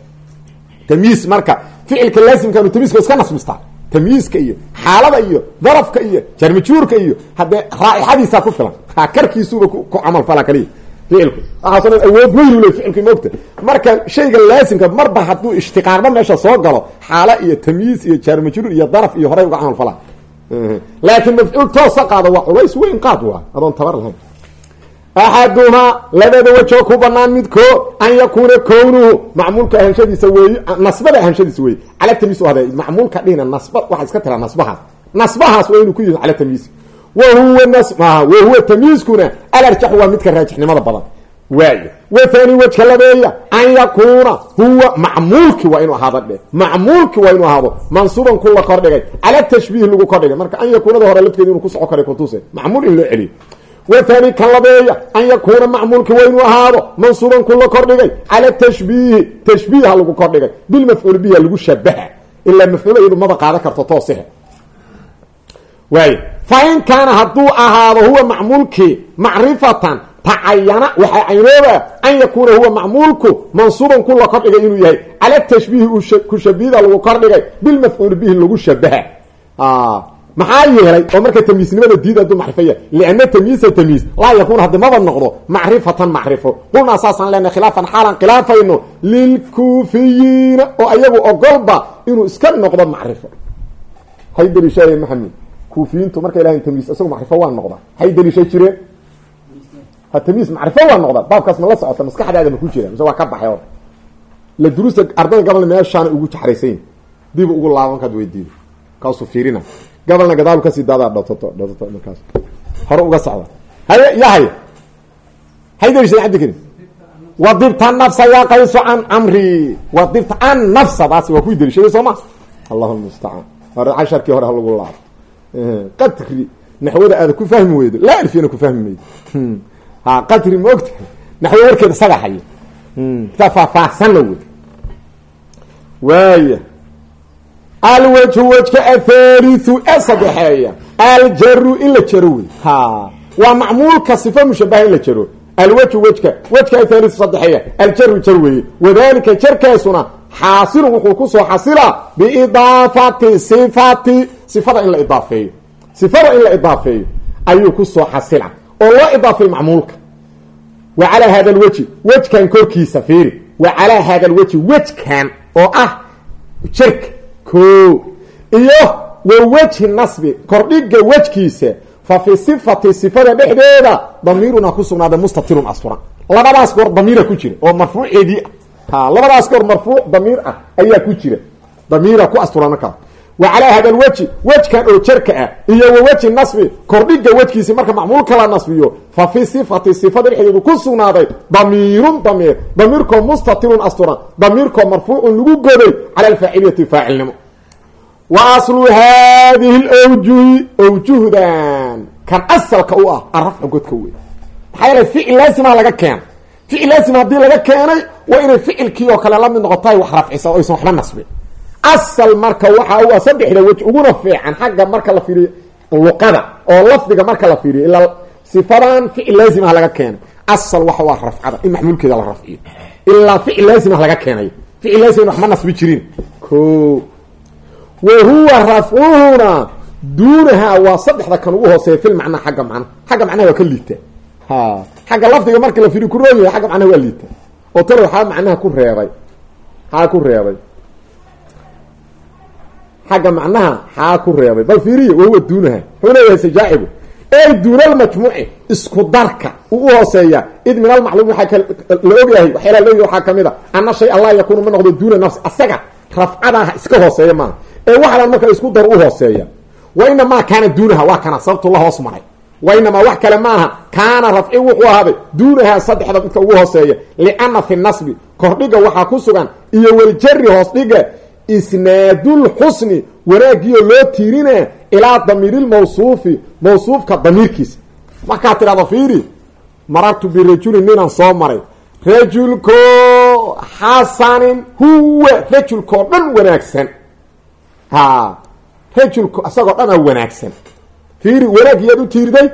tamyiis marka ficilka laasimkanu tamyiiska iska nasbistaa tamyiiska iyo xaalada iyo darafka iyo jarmajuurka iyo haddee raaixadiisaa ku filan karkiisuba ku camal falan kaliya ficilku waxaaso dhan awood weyn u le ficilku moogta. Marka shayga laasimka marba hadduu ishtiqaaqba meesha soo galo xaalo iyo tamyiis iyo jaarmajruur iyo daraf iyo horay uga camal falaa laakiin mafcuul toosa qaado waa culays weyn qaad waa. Adoon tabar lahayn. Axaduhaa labada wajoo ku banaan midko an yakuuna kownuhu. Macmuulka ahanshadiisa weey nasbada ahanshadiisa weeye cala tamyiis hade macmuulka dhihina nasba waxaa iska tiraa nasbahaas nasbahaas waa inuu ku yihi cala tamyiis wahuwa nas wahuwa tamyiiskuna alarjaxu waa midka raajixnimada badan waayo wathani wejka labeeya an yakuuna huwa macmuulki waa inuu ahaado dhe macmuulki waa inuu ahaado mansuuban ku la kordhigay cala tashbiih lagu kordhigay marka an yakuunada hore lafteeda inuu ku soco karay kutuse macmuul in loo celiyo wathani kan labeeya an yakuuna macmuulki waa inuu ahaado mansuuban ku la kordhigay cala tashbiihi tashbiiha lagu kordhigay bilmafcuul biha lagu shabaha ilaa mafcuul fain kaana hadduu ahaado huwa macmuulkii macrifatan tacayana waxaa caynooba an yakuuna huwa macmuulku mansuuban ku la kordhigay inuu yahay cala tashbiihi ku shabihida lagu kordhigay bilmafcuul bihi lagu shabaha maxaa yeelay oo marka tamyiisnimada diid hadduu macrifo yahay lianna tamyiisa tamyiis laa yakuun haddi maba noqdo macrifatan macrifo qulnaa saasaan leenahay khilaafan xaalan khilaafayno lilkuufiyiina oo ayagu ogolba inuu iska noqdo macrifo hay daliishaye maxamed kuufiyiintu markay lahayn tamyiis isagu macrifo waa noqda hay daliisha jireen? Ha tamyiis macrifo waa noqda baabkaas ma la socota maskaxdaada ma ku jira mise waa ka baxay or la duruusta ardada gabalna meeshaana ugu jaxraysayn. Dib ugu laaban kaad weydiido. Kaasuu fiirina. Gabalna gadaal ka sii daadaa dhototo dhototo markaas. Hore uga socda. Haye yahay hay daliishaden cabdikari wadibta nafsa yaa qayso can camri wadibta an nafsa taasi waa kuwii daliishaday soo ma? Allahu lmustacaan hore casharkii hore ha lagu qadri naxwada aada ku fahmi weydo. Laa alfiyana ku fahmi maydo ha qadri ma ogtahay naxwo warkeeda isaga haya. Taa faahfaahsanna wey waaya alwajhu wejka athalithu ee saddexeeya aljaru in la jaro wey ha waa macmuulka sifa mushabaha in la jaro. Alwajhu wejka wejka athalithu saddexeeya aljaru jar weeye wadalika jarkaasuna xaasilun wuxuu ku soo xasilaa biidaafati sifati sifada in la idaafeeyo. Sifada in la idaafeeyo ayuu ku soo xasila oo loo idaafeeyo macmuulka. Wa calaa hada lweji wejkan korkiisa fiiri. Wa calaa hada lweji wejkan oo ah jirka ko iyo wa wejhi nasbi kordhiga wejkiisa fa fi sifati sifada dhexdeeda damiiruna ku sugnaada mustatirun asturan labadaas goor damiira ku jira oo marfuuceedii labadaas goor marfuuc damiir ah ayaa ku jira. Damiira ku asturan markaas wa calaa hada lweji wejkan oo jarka ah iyo wa weji nasbi kordhiga wejkiisi marka macmuulka la nasbiyo fa fi sifati sifada dhexdeedu ku sugnaaday damiirun damiir. Damiirkoo mustatirun asturan damiirkoo marfuucun lagu goday cala alfaaciliyati faacilnimo. Wa aslu haadihi lawjuhi awjuhdan. Kan asalka u ah arafcu godka wey maxaa yeelay ficil laga keena ficil laasima haddii laga keenay waa inay ficilkii oo kale la mid noqotahay wax rafcisa o aysan waxba nasbin. Asal marka waxa u ah saddexda wej uguna fiican xagga marka la fiiriyo luqada oo lafdiga marka la fiiriyo ilaa sifadan ficil laazimah laga keenay. Asal waxa u ah rafcada in maxmuulkeeda la rafciyo. Ilaa ficil laazimah laga keenay. Ficil laazim wax ma nasbi jirin. Ko wa huwa rafcuhuna duunaha waa saddexda kan ugu hooseeya fil macnaa waa ka liita. ha xagga lafdiga marka la fiiriyo ku roon yahay xagga macnaha waa liita. Oo tana waxaa macnaha ku reebay. Xaa ku reebay. Xagga macnaha xaa ku reebay. Bal fiiriya wahuwa duunaha wuxuu leeyahay sajaacibu ey duuna almajmuuci isku darka uu u hooseeya. Id min almacluum waaa la ogyahay waxyaala leeyahy waxaa ka mid a. Ana shay allah yakuunu ma noqdo duuna nafsi asaga rafcadaha iska hooseeya maaha ee waxdan marka isku dar u hooseeya. Wa inamaa kaana duunaha waa kana sababtu la hoos maray wa inamaa wax kale maaha kaana rafci wuxuu ahaaday duunahaa saddexda midka ugu hooseeya liana fi nasbi kordhiga waxaa ku sugan iyo waljari hoos dhiga isnaadulxusni wanaagiyo loo tiirina ilaa damiirilmawsuufi mawsuufka damiirkiisa markaad tidhahdo fiiri marartu birajulin ninaan soo maray rajulko xasanin huwa rajulkao dhan wanaagsan ha rajulko isagoo dhan a wanaagsan fiiri wanaagiyaad u tiiriday?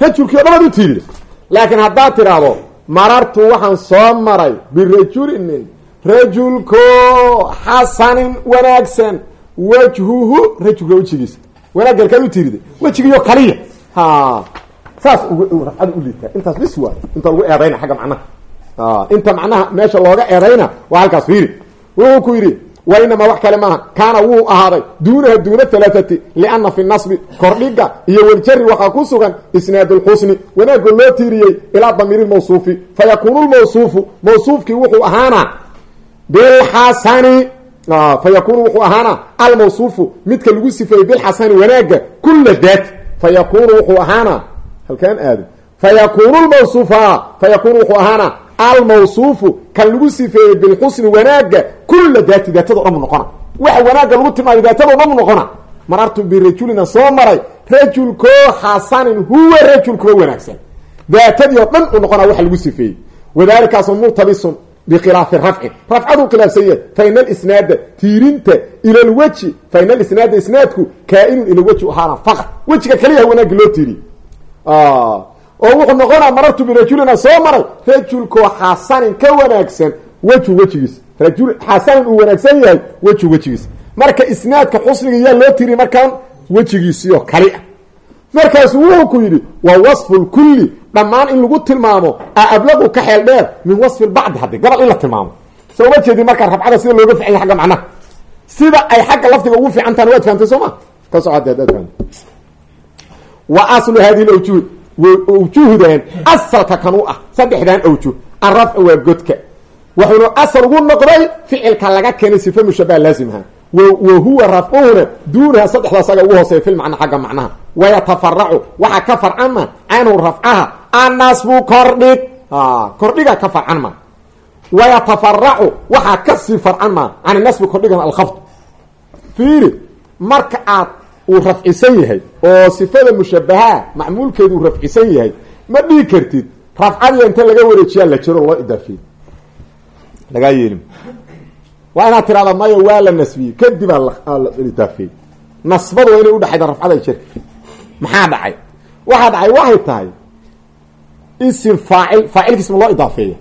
Rajulkii o dhan aad u tiiriday. Laakiin haddaad tidhaahdo marartu waxaan soo maray birajulinin rajulko xasanin wanaagsan wajhuhu rajulka wejigiisa. Wanaagga halkaad u tiiriday. Wejigiiyo kaliya. Ha saas rafcada u liitaa intaas bis waay. Inta lagu eedayna xagga macnaha. Inta macnaha meesha looga eedayna waa halkaas fiiri wuxuu ku yidhi wa inamaa wax kale maaha kaana wuu ahaaday duunaha duuna halaaati liana fi nasbi kordhiga iyo waljari waxaa ku sugan isnaad lxusni wanaagoo loo tiiriyey ilaa damiiri mawsuufi fayakuunu lmawsuufu mawsuufkii wuxuu ahaana bilxasani fayakunu wuxuu ahaana almawsuufu midka lagu sifeeyey bilxasani wanaaga kula daati fayakunu wuxuu ahaana halkaan aado fayakunu lmawsuufa fayakunu wuxuu ahaana almawsuufu kan lagu sifeeyey bilxusni wanaaga kula daati daatado dhan mu noqona. Waxa wanaagga lagu tilmaamay daatado dhan mu noqona marartu birajulina soo maray rajulkoo xasanin huwa rajulkoo wanaagsan. Daatadii oo dhan u noqona waxa lagu sifeeyey. Wadalikaasoo murtabisun bkhilaafi rafci. Rafcaduu khilaafsan yahay. Faina alisnaada tiirinta ila lweji faina alisnaada isnaadku kaa-inun ila weji ahaana faqad wejiga kaliya wanaagga loo tiiriy oo wuxuu noqonaa marartu birajulina soo maray rajulkoo xasanin ka wanaagsan weju wejigiisa rajul xasanin uu wanaagsan yahay weju wejigiisa marka isnaadka xusniga yaa loo tiiriy markaan wejigiisiio kali ah. Markaasu wuxuu ku yidhi waa wasfu lkulli dhammaan in lagu tilmaamo a ka xeel dheer min wasfi lbacdi haddi gabal in la tilmaamo. Soo ma jeedin rafcada sida looga ficanya agga macnaha. Sida ay xagga lafdiga ugu fiican tahan waad fahamtay soo ma? Ka soco adaad wa aslu hadihi lawjuh awjuhdan asalka kan u ah saddexdan awjuh. Arafcu waa godka. Wuxuuna asal ugu noqday ficilka laga keenay sifa mushabaha laazimha wa huwa rafcuhuna duunaha saddexdaas aga ugu hooseeya fi lmacna xagga macnaha. Wayatafaracu waxaa ka farcanma canhu rafcaha annasbu kordhig. Kordhiga ka farcan ma wayatafaracu waxaa ka sii farcan ma can nasbi kordhigan alkhafd. Fiiri marka aad uu rafcisan yahay oo sifada mushabahaa macmuulkeedu uu rafcisan yahay ma dhigi kartid rafcadiya inta laga wareejiyaa la jiro loo idaafiyey lagaa yeelim. Waa inaad tirahda maya waa la nasbiyey. Kadib aa la idaafiyey nasbadu waa inay udhexayda rafcada jerka maxaa dhacay? Waxaa dhacay waxay tahay isim faacil faacilkiis ma loo idaafeeya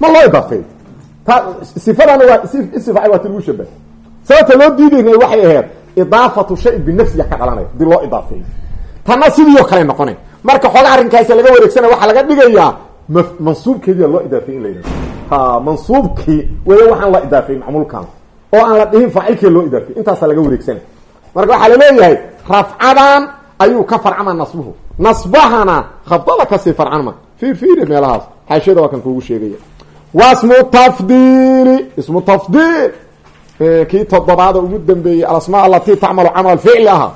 ma loo idaafeeyo. Ta sifadana waa isim faacil waa ti lagu shabah sababta loo diidaynay waxay ahayd idaafatu shay binafsiya ka dhalanaya haddii loo idaafeeyo tanna sidiioo kale noqonay. Marka xooga arrinkaasi laga wareegsanaya waxaa laga dhigayaa m mansuubkeediia loo idaafeey in ha mansuubkii waya waxaan la idaafeeyey macmuulkan oo aan la dhihin faacilkii loo idaafeey intaasaa laga wareegsanay marka waxaa la leeyahay rafcadan ayuu ka farcama nasbuhu. Nasbahana khafdada ka sii farcanma fiir fiiri meelahaas. Xaashiyada waa kan kuugu sheegaya. Wasmu tafdiili ismu kii todobaada ugu dambeeyey alasmaa alati tacmalu camal ficli ahaa.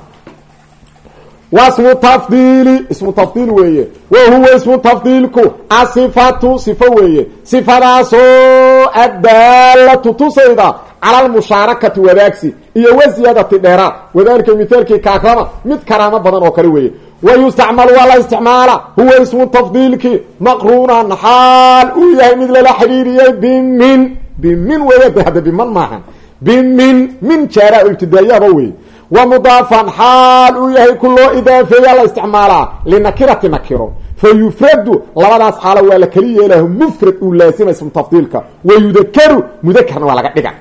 Wasmu tafdiili ismu tafdiil weeye. Wa huwa ismu tafdiilku asifatu sifo weeye. Sifadaasoo addaalatu tusayda cala lmushaarakati wadaagsi iyo wa ziyaadati dheeraad wadalika mithaalkii kaakrama mid karaamo badan oo kale weeye. Wa yustacmalu waa la isticmaala. Huwa ismu tafdiilki maqruunan xaal uu yahay mid lala xidhiiriyey bimin. Bimin weeye hadda biman maahan bimin min jaara ibtidaayaba wey wa mudaafan xaal uu yahay ku loo idaafeeya la isticmaalaa linakirati nakiro. Fa yufradu labadaas xaalo waa la keli yeelaha mufrad uu laasima ismu tafdiilka. Wa yudakaru mudakarna waa laga dhiga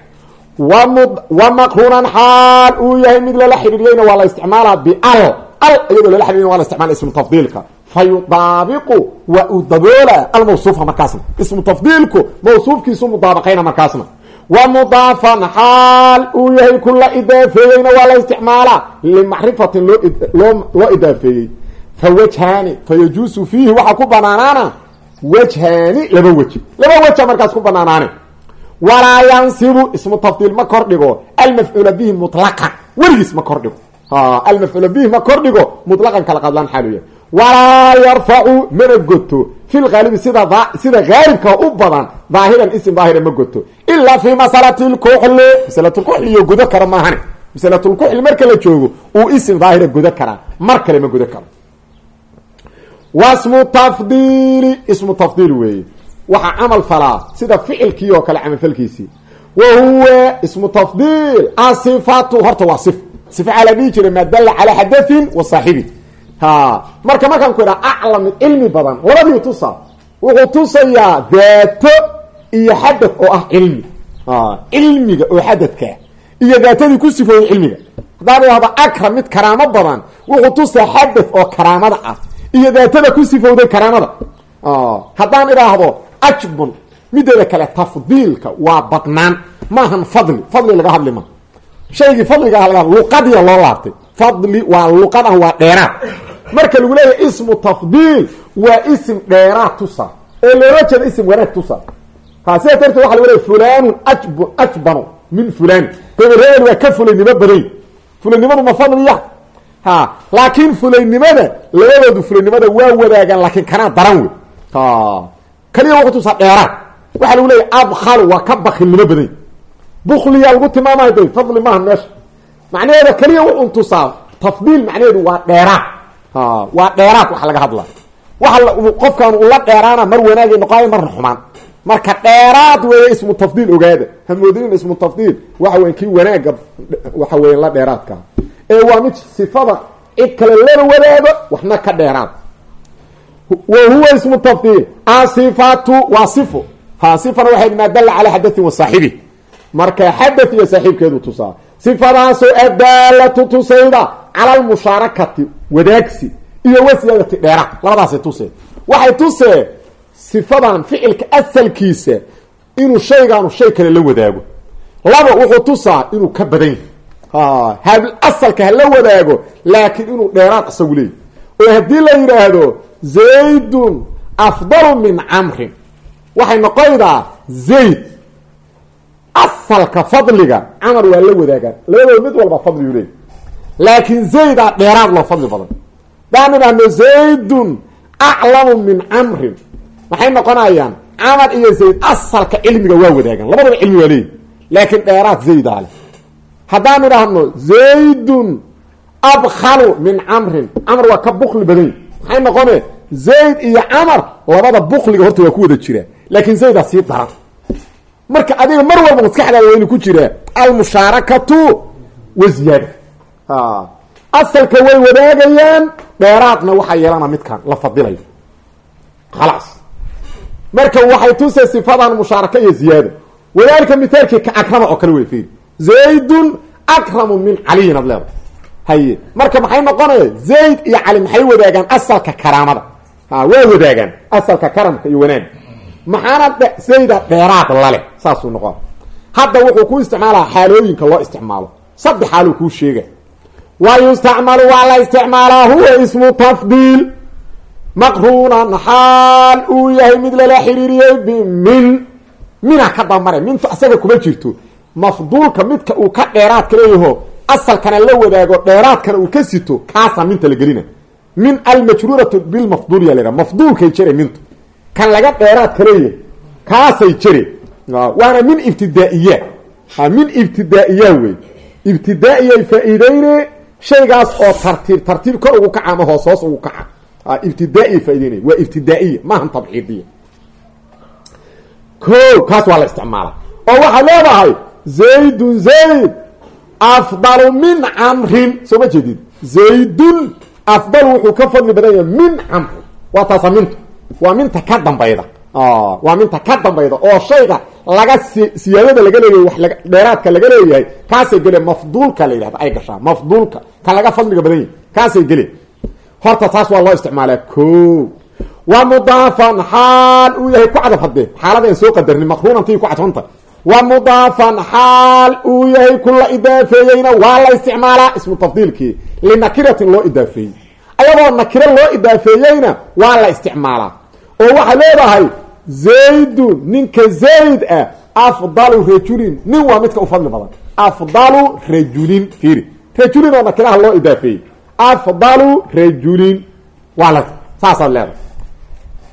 wa maqrunan xaal uu yahay mid lala xidhiiriyeyna waa la isticmaalaa bial al iyadoo lala xidhiiryna waa la isticmala ismu tafdiilka. Fa yudaabiqu waa uu daboola almawsuufa markaasna. Ismu tafdiilku mawsuufkiisu mudaabaqayna markaasna wa mudaafan xaal uu yahay ku la idaafeeyeyna waa la isticmaalaa limacrifatin loo idaafeeyey. Fa wajhaani fa yajuusu fiihi waxaa ku banaanaana wajhaani laba weji. Laba weja markaas ku banaanaane. Walaa yansibu ismu tafdiil ma kordhigo almafcuula bihi mutlaqan weligiis ma kordhigo almafcuula bihi ma kordhigo mutlaqan kala qadlaan xaaluya walaa yarfacu mana goto. Fi lhaalibi sida sida haalibka u badan daahiran isim daahira ma goto. Ilaa fi masalati lkuxli masalatulkuxli iyo gudo karo maahane masalatulkuxli marka la joogo uu isim daahira gudo karaa mar kale ma gudo karo. Wasmu tafdiili ismu tafdiil weeye. Waxaa camal falaa sida ficilkii oo kale camalfalkiisii. Wa huwa ismu tafdiil asifatu horta waa sif. Sifa aa la dhihi jiray maa dalla calaa xadain marka markaan ku idhaha aclam cilmi badan labadii tusa wuxuu tusayaa daato iyo xadad oo ah cilmi. Cilmiga oo xadadkaa iyo daatadii ku sifooyey cilmiga. Haddaan idhahdo akram mid karaamo badan wuxuu tusaa xadad oo karaamada ah. Iyo daatada ku sifowday karaamada. Haddaan idhaahdo ajbun mideeda kale tafdiilka waa badnaan. Maahan fadli fadli laga hadli ma. Shaygii fadliga ah laga luqadiya loo laabtay. Fadli waa luqadan waa dheeraad marka lagu leeyahay ismu tafdiil waa isim dheeraad tusa oo loola jeeda isim wanaag tusa. Ha sidaas darteed lagu leeyahy fulanun ajb ajbanu min fulani gabareel waa ka fulaynimo baday fulaynimadu ma fadliya ha laakiin fulaynimada labadoodu fulaynimada waa wadaagaan laakiin kanaa daran wey. Kaliya waa kutusaa dheeraad. Waxaa lagu leeyahy abkhalu waa ka bakilnimo baday bukliyaa lagu tilmaamay day fadli maaha meesha. Macnaheeda keliya wuxun tusaa tafdiil macnaheedu waa dheeraad waa dheeraad waxa laga hadla waxa qofkan ula dheeraana mar wanaagay noqonayo marna xumaan. Marka dheeraad weeye ismu tafdiil ogaada. Hamoodinin ismu tafdiil. Waxa weya kii wanaaga waxa weya la dheeraadka. Ee waa mid sifada cid kale lana wadaago waxna ka dheeraad. Wa huwa ismu tafdiil. Asifatu waa sifo ha sifana waxay maa dalla calaa xadatin wa saaxibi. Marka xadath iyo saaxiibkeedu tusaa. Sifadaasoo adaalatu tusayda cala almushaarakati wadaagsi iyo wasiyaadati dheeraad labadaasay tusee. Waxay tusee sifadan ficilka asalkiisa inuu shaygaanu shay kale la wadaago. Laba wuxuu tusaa inuu ka badan yahay. Ha asalka ha la wadaago laakiin inuu dheeraad isagu leeyahy oo haddii la yidhaahdo zaydun afdalu min camrin. Waxay noqonaydaa zayd. Asalka fadliga camar waa la wadaagaan labadooda mid walba fadliyu leeyahy laakiin zaydaa dheeraad loo fadli badan. Daan idhaahno zaydun aclamu min camrin maxay noqonayaan camar iyo zayd asalka cilmiga waa wadaagaan. Labadaba cilmi waa leeyihi laakiin dheeraad zaydaa leh. Haddaan idhaahno zaydun abkhalu min camrin camar waa ka bukli badany maxay noqone zayd iyo camar labada bukliga horta waa ku wada jiraa laakiin zaydaa sii daran marka adiga mar walba maskaxdaada ku jiraa almushaarakatu wa asalka way wadaagayaan dheeraadna waxaa yeelana midkan la fadilayo khalaas. Marka waxay tusay sifadan mushaaraka iyo ziyaada. Wadaalika mithaalkii ka akrama oo kale wey fiiri. Zaydun akramu min caliyin ad leeda haye marka maxay noqonaya zayd iyo cali maxay wadaagaan? Asalka karaamada. Ha waa wadaagaan. Asalka karamka iyo wanaag. Maxaana zayda dheeraad lale saasuu noqon. Hadda wuxuu ku isticmaalaa xaalooyinka loo isticmaalo. Saddex xaaluu kuu sheega wa yustacmalu waa la isticmaalaa huwa ismu tafdiil maqruunan xaal uu yahay mid lala xiriiriyey bimin mina ka damare minta asaga kuma jirto mafduulka midka uu ka dheeraadka leeyaho asalkana la wadaago dheeraadkana uu ka sito kaasaa minta la gelina min almajruuratu bilmafduul ya laha mafduulkay jere mintu kan laga dheeraadka leeyahay kaasay jere waana min ibtidaaiya min ibtidaaiya wey ibtidaa'iyay faa-iideyne shaygaas oo tartiib tartiib kor ugu kaca ama hoos hoos ugu kaca. Ibtidaaiya faa-ideynaya waa ibtidaaiya maahan tabciidiya. Ko kaas waa la isticmaala oo waxaad leedahay zaydun zayd afdalu min camrin. Soo ma jeedid zaydun afdal wuxuu ka fadli badan yahay min camrin. Waa taasa mintu waa minta ka dambayda waa minta ka dambayda oo shayga laga si siyaadada laga leeyahay wax dheeraadka laga leeyahay kaasay gele mafduulka la yidhahda ay gashaa mafduulka ka laga fadliga badan yahay kaasay gele horta taas waa loo isticmaalaa ko wa mudaafan xaal uu yahay ku cadaf haddee xaalada soo qadarnin maqruunantii ku cadfanta wa mudaafan xaal uu yahay kula idaafeeyeyna waa la isticmaalaa ismu tafdiilkii linakiratin loo idaafeeyey. Ayadoo nakiro loo idaafeeyeyna waa la isticmaalaa. Oo waxaad leedahay zaydun ninka zayd ah afdalu rajulin. Nin waa midka u fadli badan. Afdalu rajulin fiiri. Rajulin oo nakiraha loo idaafeeyey. Afdalu rajulin. Waa la saasaad leedahay.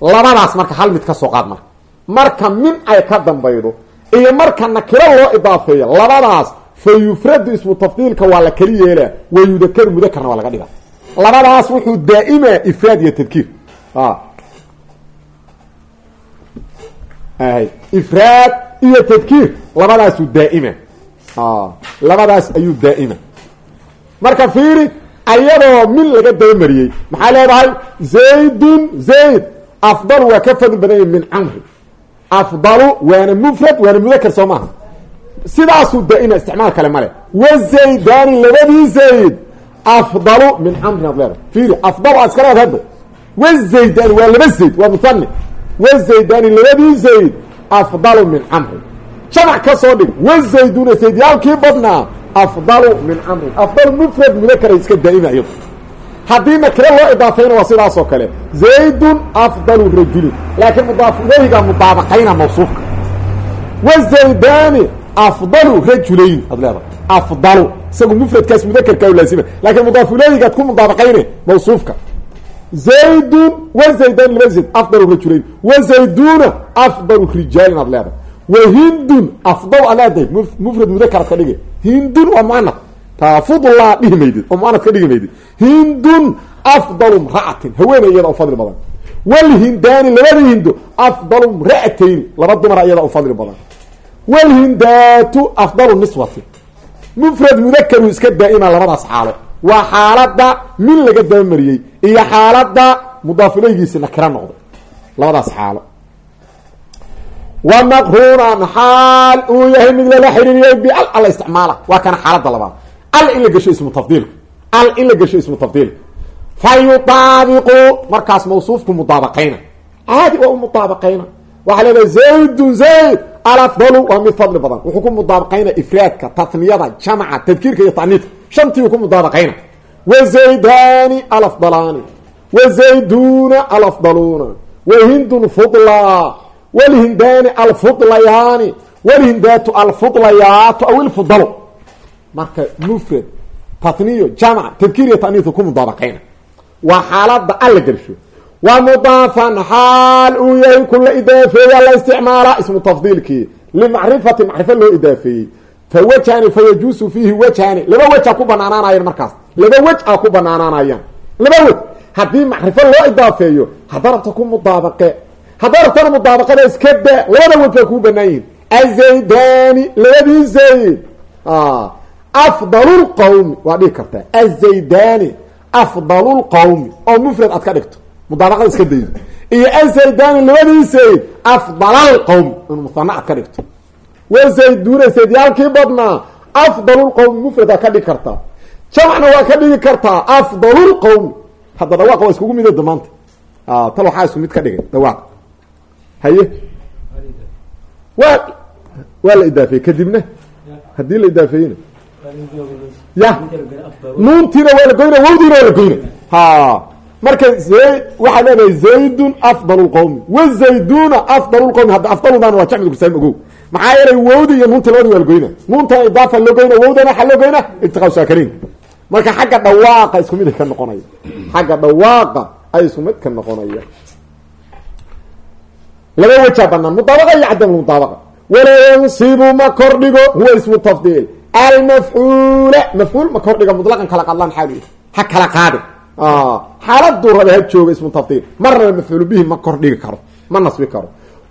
Labadaas marka hal mid ka soo qaad marka. Marka min ay ka dambaydo iyo marka nakiro loo idaafeeyo labadaas fa yufradu ismu tafdiilka waa la keli yeelaa wa yudakaru mudakarna waa laga dhiga labadaas wuxuu daa'imaa ifraad iyo tadkiir ifraad iyo tadkiir labadaasuu daa'ima labadaas ayuu daa'ima marka fiiri ayadoo min laga dabamariyey maxaa leedahay? Zaydun zayd afdalu waa ka fadli badan yahy min camri. Afdalu waana mufrad waana mudakar soo maaha. Sidaasuu daa'ima isticmaal kale male wazaydaani labadii zayd afdalu min camrin ad leedahay. Fiiri afdal aa iska leed hadda. Wazaydani waa laba zayd waa muhani wazaydani labadii zayd afdalu min camrin jamac ka soo dhig wazayduna zaydyaalkii badnaa afdalu min camrin afdalu mufrad mudakaray iska daa'ima iyado haddii nakiro loo idaafayna waa sidaas oo kale zaydun afdalu rajulin laakiin mudaaf ilayhiga mudaabaqayna mawsuufka wazaydani afdalu rajulayn ad leedahay afdalu isagu mufradkaas mudakerkaa laazima laakiin mudaaf ilayhigaad ku mudaabaqayne mawsuufka zaydun wazaydani laba zayd afdalu rajulayn wazayduna afdalu rijaalin ad leedahay wahindun afdal ad leedahay mufrad mudakaraad ka dhigi hindun waa muanad taafudlaa dhihi maydid oo muanad ka dhigi maydid hindun afdalu mra'atin haweeney iyada u fadli badan walhindaani labada hindo afdalu mra'atayni laba dumara iyada u fadli badan walhindaatu afdalu waa xaalada min laga dabamariyey iyo xaalada mudaafilaygiisi nakira noqday. Labadaas xaalo. Wa maqruunan xaal uu yahay mid lala xiriiriyey bial alla isticmaala. Waa kana xaalada labaad. Al in la ismu tafdiilka al in la ismu tafdiilka fa markaas mawsuufku mudaabaqayna caadi waa u mudaabaqayna waxaa leedahay zayd alafdalu waa mid fadli badan. Wuxuu ku mudaabaqayna ifraadka tatniyada jamca tadkiirka iyo taniidka shantiiu ku mudaabaqayna wazaydani alafdalaani. Wazayduna alafdaluuna. Wahindun fudla. Walhindaani alfudlayaani. Walhindaatu alfudlayaatu aw ilfudalu marka mufrad tatniyo jamc tadkiir iyo taniidka ku mudaabaqayna waa xaalada alla gersho wa mudaafan xaal uu yahay kula idaafeeya la isticmaala ismu tafdiilkii. Limacrifati macrifo loo idaafeeyey fa wajhani fa yajuusu fiihi wajhani laba wej a ku banaanaanayaan markaas laba wej a ku banaanaanayaan laba wej haddii macrifo loo idaafeeyo haddaa rabta ku mudaabaqe haddaa rabtana mudaabaqada iska daa labada wej waa kuu banaan yihiin azaydani labadii zayd afdalu lqawmi waa dhigi kartaa azaydani afdalu lqawmi oo mufrad aad ka dhigto mudaabaqada iska daydo iyo azaydani labadii zayd musana aad ka dhigto wazayduna zaydyaalkii badnaa afdalulqowmi mufrad aad ka dhigi kartaa jamcna waa ka dhigi kartaa afdalulqowmi hadda dhawaaqa waa iskugu midooda maanta. Tal waxaa isku mid ka dhigay dhawaaq haye? Waa waa la idaafeeyey kadibna? Haddii la idaafeeyena ya. Nuuntiina waa la goyna wawdiina waa la goyna. Ha marka waxaad leedahay zaydun afdal lqowmi wazayduna afdal lqowmi hadda afdaludana waa jamciga kusaam ogow. Maxaa yeelay wowdi iyo nuunta labadi waa la goyna. Nuuntana idaafa loo goyna wowdana waxaa loo goyna iltiqaa saakariin marka xagga dhawaaqa isku mid ka noqonaya. Xagga dhawaaqa ay isku mid ka noqonaya. Laba wejaa banaan mudaabaqa iyo cadam mudaabaqa. Walaa yansibu ma kordhigo huwa ismu tafdiil. Almafcuula mafcuul ma kordhiga mutlaqan kala qadlaan xaal ha kala qaadin xaaladuu raba ha jooga ismu tafdiil marnaba mafcuulu bihi ma kordhigi karo ma nasbi karo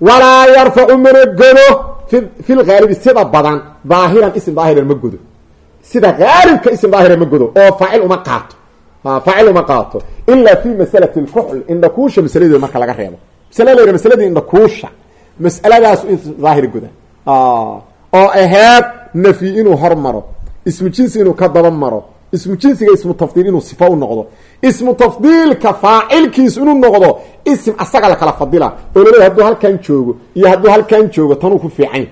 walaa yarfacu mana godo fi lgaalibi sida badan daahiran ism daahiran ma godo sida haalibka ism daahira ma godo oo faacil uma qaato faacil uma qaato ilaa fi masalati lkuxl indhakuusha masaladeeda marka laga reebo masala la yidha masaladii indhakuusha mas'aladaas daahir goda oo aheed nafyi inuu hormaro ismu jinsi inuu ka daba maro ismu jinsiga ismu tafdiil inuu sifo u noqdo. Ismu tafdiilka faacilkiisu inuu noqdo ism asaga la kala fadila. Oo laleeya hadduu halkan joogo iyo hadduu halkan joogo tanuu ku fiican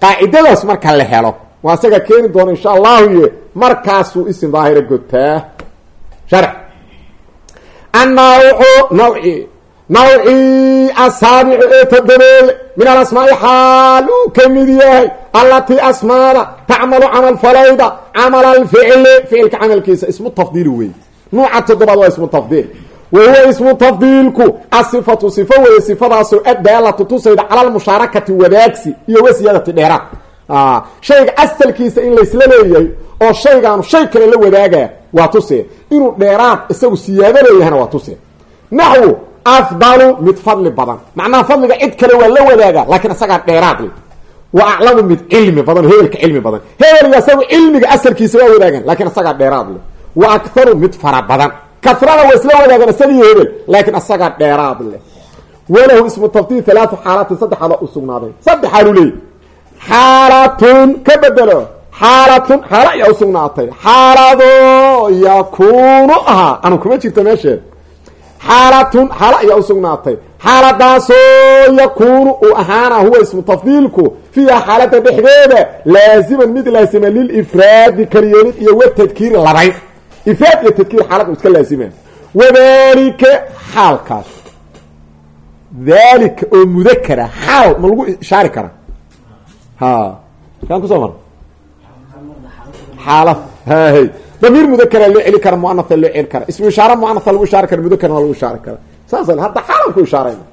qaacidadaas marka la helo waa asaga keeni doona insha allahu ye markaasuu ism daahira godtaa sharc annawcu nawci nawcii asaabicu ee todobeeye min alasmaai xaal uu ka mid yahay allatii asmaada tacmalu camal falayda camala alficli ficilka camalkiisa ismu tafdiili wey nuuca toddobaad waa ismu tafdiil. Wa huwa ismu tafdiilku asifatu sifo weeye sifadaasoo addaalatu tusayda cala almushaarakati wadaagsi iyo wasiyaadati dheeraad. Shayga asalkiisa in laysla leeyahay oo shaygaanu shay kale la wadaagaa waa tusee. Inuu dheeraad isagu siyaado waa tusee. Naxwu afdalu mid fadli badan macnaha fadliga cid kale waa la wadaagaa laakiin isagaa dheeraad le wa aclamu mid cilmi badan hebelka cilmi badan hebelga isagu cilmiga asalkiisa waa wadaagan lakiin isagaa dheeraad le wa akharu mid fara badan kasrada waa isla wadaagan isagii hebel laakiin isagaa dheeraad leh walahu ismu tafdiil halaatu xaalatin saddex xaalo u sugnaaday saddex xaalu leeyahy xaalatun ka bedelo xaalatun xaalo ayaa usugnaatay xaalado yakuunu ahaa anu kuma jirto meesheed xaalatun xaalo ayaa usugnaatay xaaladaasoo yakuunu uu ahaana huwa ismu tafdiilku fiiha xaalada dhexdeeda laaziman mid laazima lilifraadi kaliyeelid iyo watadkiiri labayn ifraad iyo tadkiir xaalad u iska laazima wadalika xaalkaas. Daalika oo mudakara xaal ma lagu ishaari karaa. Ha kaan ku soo damiir mudakara loo celi kara muanasa loo celi kara ismu ishaare muanasa lagu ishaari kara mudakarna lagu ishaari kara saas hadda xaalan ishaarayna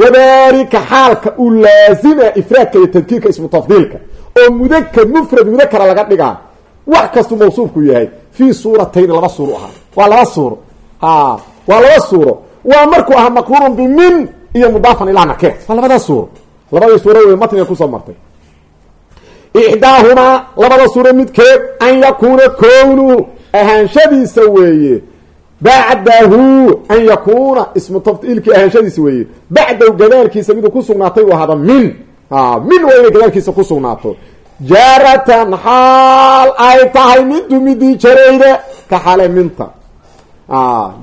wadalika xaalka uu laazima ifraadka iyo tadkiirka ismu tafdiilka oo mudakar mufrad mudakara laga dhigaa wax kastuu mawsuufku yahay fii suuratayn laba suuro ahaa. Waa laba suuro. Waa laba suuro. Waa markuu ahaa maqruurun bimin iyo mudaafan ilaa nakira waa labada suuro. Labadii suuro wey matniga ku soo martay ixdaahumaa labada suuro midkeed an yakuuna kownu ahaanshadiisa weeye bacdahu an yakuuna ismu tafdiilkii ahaanshadiisa weeye bacdahu gadaalkiisa miduu ku sugnaatay u ahaada min min waa inay gadaalkiisa ku sugnaato jaaratan xaal ay tahay midu midii jarayda ka xale minta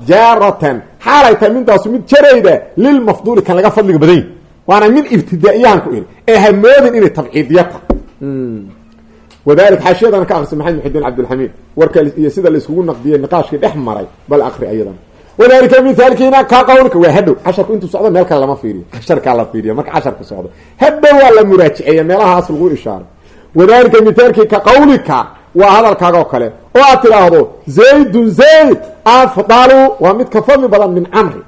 jaaratan xaal ay tahay mintaasu mid jarayda lilmafduuli kan laga fadliga badany waana min ibtidaa'iyahan ku iri ee hamoodin inay tabciidiya wadalik xaashiyadana ka akrisay maxamed muxidiin cabdilxamiid warka iyo sida la iskugu naqdiyey niqaashkii dhex maray bal akri ayadana wadalika mithaalkiina ka qawlka waa hadhow. Casharku intuu socdo meel kale lama fiiriyo. Casharkaa la fiiriya marka casharku socdo. Hadhow waa la muraajiceeya meelahaas lagu ishaaray wadalika mithaalkii ka qawlika waa hadalkaaga oo kale oo aad tidhaahdo zaydun zayd afdalu. Waa mid ka fadli badan min camri.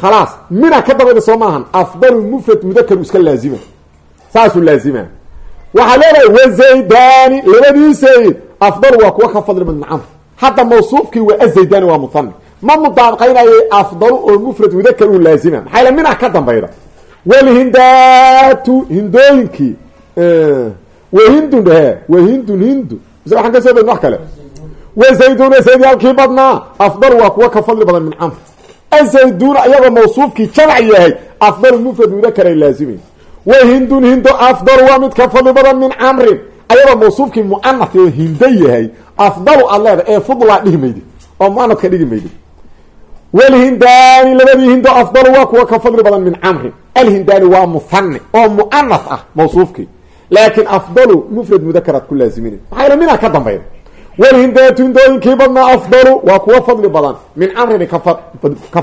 Khalaas mina ka dabayda soo maahan afdalu mufrad mudakaru iska laazima. Saasuu laazima waxaa leedahay wazaydani labadii zayd afdalu waa kuwa ka fadli min camri hadda mawsuufkii waa azaydani waa muhani ma mudaabaqaynayay afdalu oo mufrad mudakar uu laazima. Maxaa yale mina ka dambayda. Walhindaatu hindooyinkii wahindun dhehe wahindun hindu mise waxaan ka soo badin wax kale. Wazayduna zaydyaalkii badnaa afdalu waa kuwa ka fadli badan min camr azayduna iyagoo mawsuufkii jamac yahay afdalu mufrad mudakar wahindun hindo afdalu waa mid ka fadli badan min camrin ayagoo mawsuufkii muanaf oo hindo yahay afdalu aad leeda ee fudlaa dhihi maydi oo muanaf ka dhigi maydi. Walhindaani labadii hindo afdalu waa kuwa ka fadli badan min camrin alhindaani waa muhani oo muanaf ah mawsuufkii. Laakiin afdalu mufrad mudakaraad ku laazimina maxaa minaa ka dambayda kuwa fadli badan min camrin ka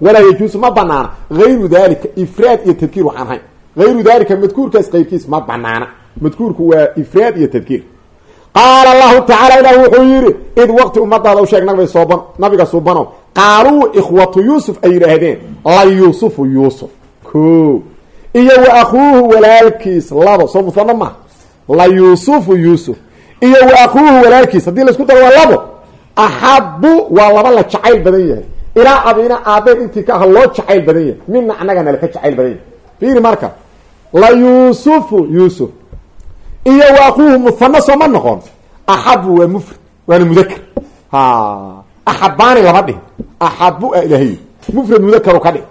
walaa yajuusu ma banaana. Hayru dalika ifraad iyo tadkiir waxaan hayn hayru dalika madkuurkaas qayrkiis ma banaana. Madkuurku waa ifraad iyo tadkiir. Qaala allahu tacala ilah wuxuu yidhi id waqti ummadaada u sheeg nabiga sooban nabiga suubanow. Qaaluu ikhwatu yuusuf ay yidhaahdeen la yuusufu yuusuf. Ko iyo wa akhuuhu walaalkiis labo soo muhano maha la yuusufu yuusuf. Iyo wa akhuuhu walaalkiis haddii la isku daro waa labo. Axabu waa laba la jacayl badan yahay ilaa abina aabeen intii ka loo jacayl badan yahay. Midna annagana laka jacayl badan yahay. Fiiri marka la yuusufu yuusuf iyo wa akuuhu muhano sooma noqon. Axabu waa mufrad waana mudakar axabaani lama dhihin axabu a ilahay mufrad mudakaru ka dhig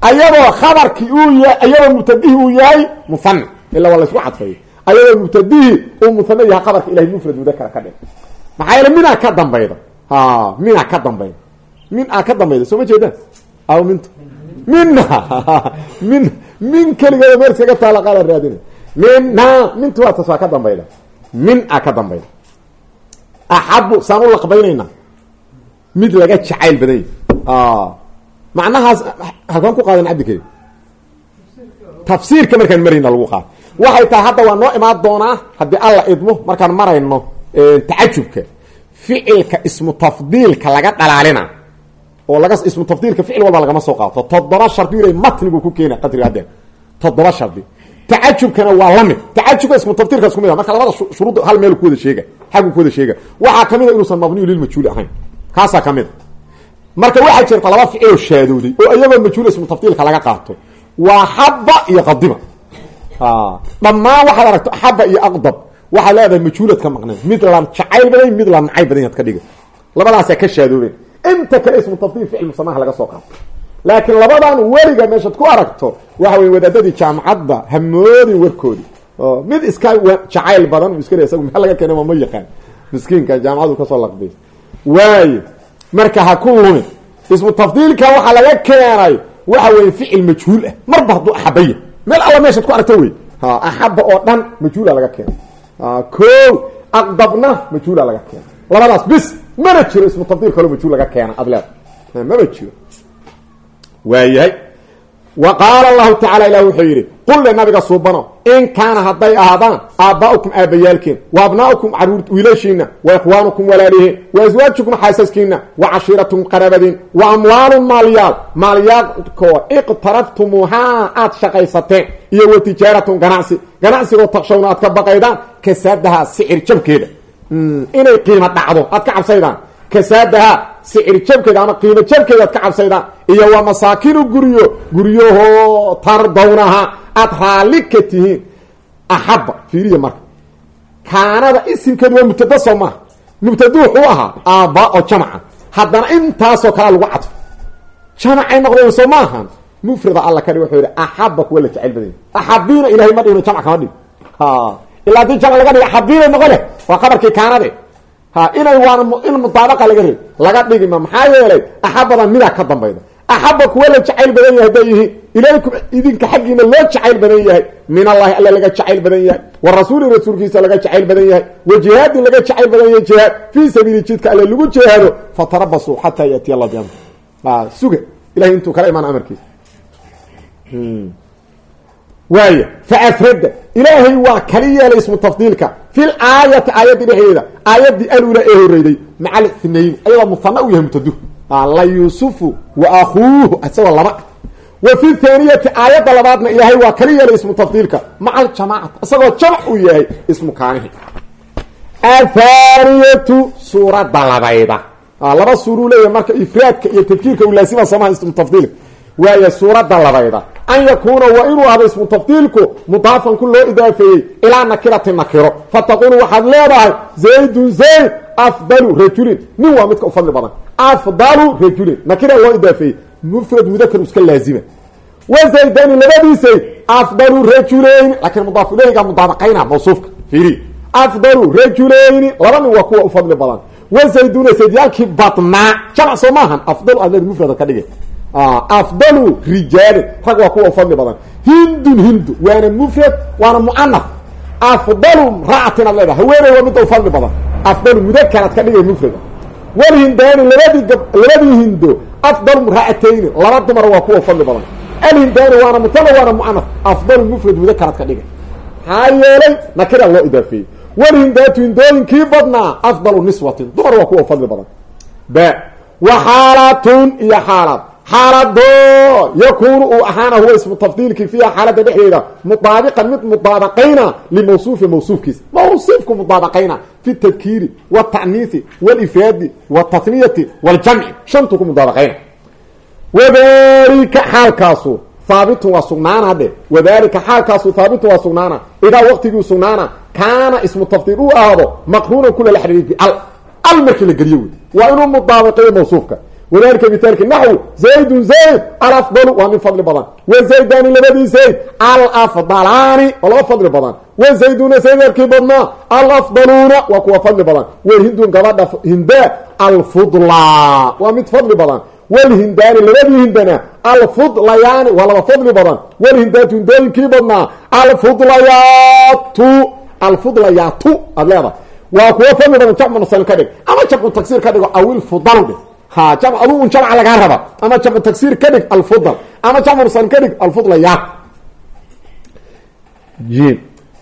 ayadoo khabarkii uu yahay ayadoo mubtadihi uu yahay muhane ila waa laysku cadfeeyo ayadoo mubtadihi uu muhane yahay khabarka ilahay mufrad mudakara ka dhig maxaa yeele minaa ka dambayda minaa ka dambayda min a ka dambayda soo ma jeedaan aw minta mina (laughs) min min keligeeda meel iskaga taala qaala raadina mina mintu waa tas waa ka dambayda min a ka dambayda axabu saan u mid laga jacayl badan yahy macnahaas halkaan ku qaadan cabdikey tafsiirka markaan marayna lagu qaado waxay tahay hadda waa noo imaan doonaa haddii alla idmo markaan marayno tacajubka ficilka ismu tafdiilka laga dhalaalina oo laga ismu tafdiilka ficil walba lagama soo qaato. Toddoba shardi inay matnigu ku keena qadriga haddeen toddoba shardi. Tacajubkana waa la mid tacajubka ismu tafdiilka isku mid a marka labada shuruud hal meel ku wada sheega xaggu ku wada sheega. Waxaa ka mid a inuusan mabniyu lilmajhuuli ahayn. Kaasaa ka mid a marka waxaa jirta laba ficiloo shaadooday oo iyagoo majhuul ismu tafdiilka laga qaato. Waa xaba iyo qadiba. Dhammaan waxaad aragto xaba iyo aqdab. Waxaad leedahay majhuulad ka maqneen. Mid la jacayl badan mid la nacay badan yaad ka dhiga labadaasaa ka shaadoobeen inta kale ismu tafdiil ficil musamaha laga soo qaato. Laakiin labadan weliga meeshaad ku aragto waxa wey wadaadadii jaamacadda hamoodin warkoodi. Oo mid iska jacayl badan iska isagu maxaa laga keena ma yaqaan. Miskiinka jaamacadu ka soo laqbay. Waayo marka ha ku lumin ismu tafdiilka waxaa laga keenay waxa weye ficil majhuul ah. Marba hadduu axabaya meel alla meeshaad ku aragto wey axaba oo dhan majhuula laga keenay. Ko aqdabna majhuula laga keenay. Labadaas bis mana jiro ismu tafdiil kaloo majhuul laga keena adleed maba jiro. Waayahay wa qaala allahu tacala ilah wuxuu yidhi qul le nabiga suubano in kaana hadday ahaadaan aaba'ukum aabbayaalkiin wa abnaa'ukum carruur wiilashiina wa ikhwaanukum walaalihiin wa aswaajukum xaasaskiina wa cashiiratukum qarabadiin wa amwaalun maalyaal maalyaalkoo iqtaraftumuuhaa aad shaqaysateen iyo wa tijaaratun ganacsi. Ganacsigoo taqshawna aad ka baqaydaan kasaadahaa sicir jabkeeda inay qiimo dhacdo aad ka cabsaydaan. Kasaadahaa sicir jabkeeda ama qiimo jabkeeda aad ka cabsaydaan. Iyo waa masaakinu guryo guryahoo tardawnaha aad raalli ka tihiin. Axabba fiiriya marka. Kaanada isimkeedu waa mubtada soo maaha mubtadu wuxuu ahaa aabba oo jamaca haddana intaasoo kalea lagu cadfo. Jamacay noqdeen soo maahan mufrada alla ka dhig wuxuu yidhi axabba kuwa la jecel badanya axabiina ilahay ma dhigno jamc kama dhig ilaa haddii jamc laga dhiga axabiina noqo leh waa qabarkii kaanade ha inay waana in mudaabaqa laga reeb laga dhigima maxaa yeelay axabadan midaa ka dambayda axaba kuwa la jacayl badan yahay yihiin ilaykum idinka xaggiina loo jacayl badan yahay min allahi alla laga jacayl badan yahay wa rasuuli rasuulkiisa laga jacayl badan yahay wa laga jacayl badan yahay jihaad fii sabiili jidka alle lagu jihaado fatarabasuu xataa yaatiya allah biamr suga ilahay intuu kala imaan amarkiisa waaya faafrada ilaahay waa kali yeelay ismu tafdiilka. Fil aayati aayadii dhexdeeda. Aayadii alula ee horeyday maca alithnayn ayadoo muhana u yahay mutadu la yuusufu wa akuuhu isagoo laba. Wa fi thaaniyati aayadda labaadna ilaahay waa kali yeelay ismu tafdiilka. Maca aljamaacati isagoo jamac uu yahay ismu kaanihi athaaniyatu suuradda labayda. Laba suuruu leeyahay marka ifraadka iyo tadkiirka uu laasima an yakuuna waa inuu ahdo ismu tafdiilku mudaafan ku loo idaafeeyey ilaa nakirati nakiro fataqulu waxaad leedahay zaydun zayd afdalu rajulin nin waa midka u fadli badan afdalu rajulin nakira loo idaafeeyey mufrad mudakar iska laazima wa zaydani labadii zayd afdalu rajulayn laakiin mudaaf ileyga mudaabaqayna mawsuufka fiiri afdalu rajulayni laba nin waa kuwa u fadli badan wa zayduna zaydyaalkii badnaa jamac afdalu rijaali rag waa kuwa fadli badan. Hindun hindu waana mufrad waana muanaf. Afdalu ra'atin aad leedahay haweeney waa midda badan. Afdalu mudakaraad ka dhigay mufrada. Walhindaani labadii labadii hindo afdalu ra'atayni laba dumar waa kuwa fadli badan. Alhindaani waana mutana waana muanaf. Afdalu mufrad mudakaraad ka dhigay. Maxaa yeelay nakira loo idaafeeyey walhindaatu hindooyinkii badnaa afdalu niswatin dumar waa kuwa fadli badan. Ba wa xaalatun iyo xaalad xaalado yakunu uu ahaana huwa ismu tafdiilkii fiiha xaalada dhexdeeda mudaabiqan mid mudaabaqayna limawsuufi mawsuufkiisa mawsuufku mudaabaqayna fi tadkiiri wاtacniisi wاlifraadi wاtatniyati wاljamci shantu ku mudaabaqayna wadalika xaalkaasu haabitun waa sugnaana dhe wadalika xaalkaasu haabitun waa sugnaana idaa waqtigii sugnaana kaana ismu tafdiil uu ahaado maqruunan kula la xiriir bial al markii la geliyo wey waa inuu mudaabaqeeyo mawsuufka wadalika mitaalki naxwu zaydun zayd alafdalu waa min fadli badan. Wa zaydani labadii zayd alafdalaani waa laba fadli badan. Wa zayduna zaydalkii badnaa alafdaluuna waa kuwa fadli badan. Walhindun gabadha hinda alfudlaa waa mid fadli badan. Walhindaani labadii hindana alfudlayaani waa laba fadli badan. Walhindaatu hindooyinkii badnaa alfudlayaatu alfudlayaatu aad leedahay. Waa kuwa fadli badan jamcu nasan ka dhig. Ama jamcu tagsiir ka dhigo awil fudalu dhig aduu un jamca lagaa raba ama jamcu tagsiir ka dhig alfudal. Ama jamcu nasan ka dhig alfudlayaat jim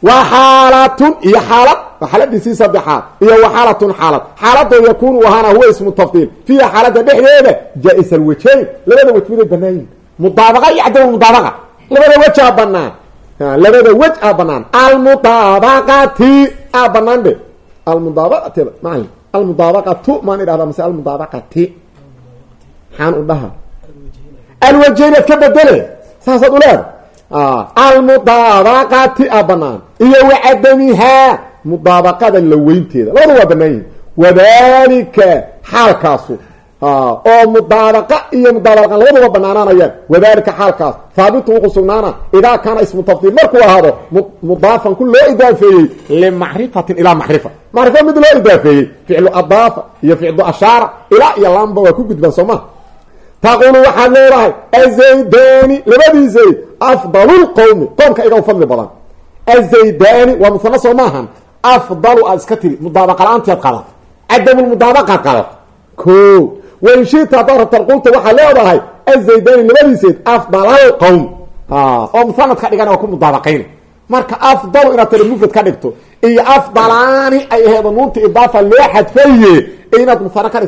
waa xaalatun iyo xaalad xaaladiisii saddexaad iyo wa xaalatun xaalad. Xaaladoo yakunu ahaana huwa ismu tafdiil. Fiiha xaalada dhexdeeda jaa-is alwajayn labada wej miday banaayihin mudaabaqa iyo cadam mudaabaqa. Labada wej aa banaan labada wej aa banaan almudaabaqati aa banaan de almudaabaqati maali almudaabaqatu maan idhahdaa mase almudaabaqati maxaan u dhaha. Alwajayn ad ka bedele saasaad uleeda almudaabaqati a banaan iyo wa cadamihaa mudaabaqada la weynteeda labada waa banaan yihiin wadalika xaalkaasu. Oo mudaabaqa iyo mudaabaqa labaduba banaanaanayaan wadalika xaalkaas. Haabitun wuxuu sugnaana idaa kaana ismu tafdiil. Markuu ahaado mudaafan ku loo idaafeeyey limacrifatin ilaa macrifa. Macrifa mid loo idaafeeyey ficlu adaafa iyo ficlu ashaara ilaa iyo laamba waa ku gudbaan soo ma taqulu waxaad leedahay azaydani labadii zayd afdalulqowmi qoomka iga fadli badan azaydani waa musano soo maahan afdalu aad iska tiri mudaabaqa la'aantiad qadat cadamulmudaabaqaad qadat ko wainshita haddaad rabta qulta waxaad leedahay azaydani labadii zayd afdalalqowm oo musanad ka dhigana waa ku mudaabaqayna marka afdalu inaad tiri mufrad ka dhigto iyo afdalaani ay aheedo nuunta idaafa loo xadfaye inaad musano ka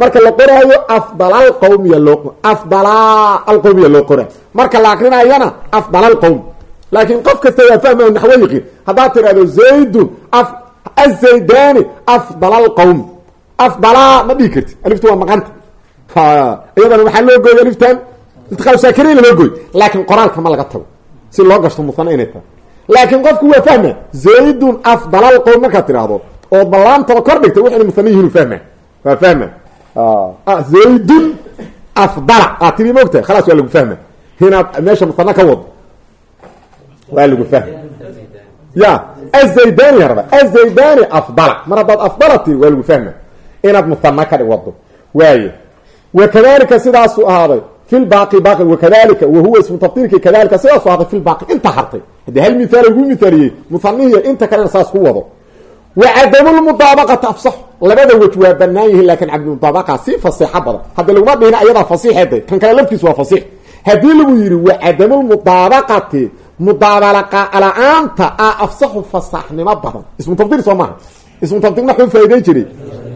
marka la qoraayo afdal alqawmiya loo afdala alqawmiya loo qoraa marka la akrinayana afdal alqawm laakiin qof kasta waa fahma naxwo yiqiin haddaad tirahdo zaydun azaydani afdal alqawm afdalaa ma dhihi karti aliftu waa maqanta iyadana waxaa loo gooy aliftan. Iltiqaa saakiriin loo gooy laakiin qoraalka ma laga tago. Si loo gashto musano inay tahay. Laakiin waa fahma zaydun afdal alqawm markaad tidhaahdo oo ballaantaba kor dhigtay wixina yihiinu fahma. Waa fahma zaydun afdala aad tiri moogtahay khalaas waa lagu fahma inaad meesha musano ka wado waa lagu fahma ya azaydani raba azaydani afdala mar haddaad afdala tiri waa lagu fahma inaad musano ka wado waaye wakadalika sidaasuu ahaaday fi lbaaqi baaqi wakadalika wahuwa ismu tafdiilki kadalika sidaasuu ahaaday fi lbaaqi inta hartay haddii hal mithaal lagu mithaaliyey musanihiya inta kalena wacadamulmudaabaqati afsax labada wej waa banaan yihiin laakin cabdimudaabaqa si fasiixo badan hadda laguma dhihin ayadaa fasiixeeda kan kale laftiis waa fasiix haddii lagu yidhi wacadamulmudaabaqati mudaabalaqa la'aanta a afsaxu fasaxnimo badan ismu tafdiil soo maaha ismu tafdiil maxuu faa'iday jiray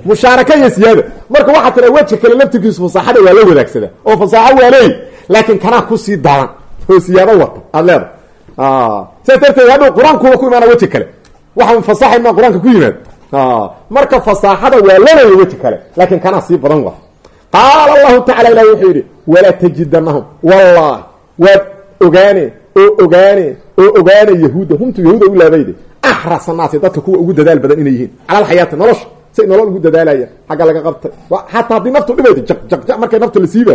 mushaaraka iyo siyaada marka waxaa tira weji kale laftirkiisu fasaaxada waa la wadaagsada oo fasaaxo waa leey laakiin kanaa ku sii daran oo siyaado wata aada leeda sidaas darteed hadhow qur'aankuba ku imaana weji kale waxaan fasaxayna qur'aanka ku yimaad marka fasaaxada waa lanaya weji kale laakiin kanaa sii badan wa. Qaala allahu tacala ilahi wuxuu yidhi walaa tajidanahum wallahi waad ogaane oo ogaane humtu yahuuda u laabayde axrasa naasi dadka kuwa ugu dadaal badan inay yihiin. Cala alxayaati nolosha say nolol ugu dadaalaya xagga laga qabtay xataa haddii naftu dhibayda jaq jaq jaq markay naftu la siiba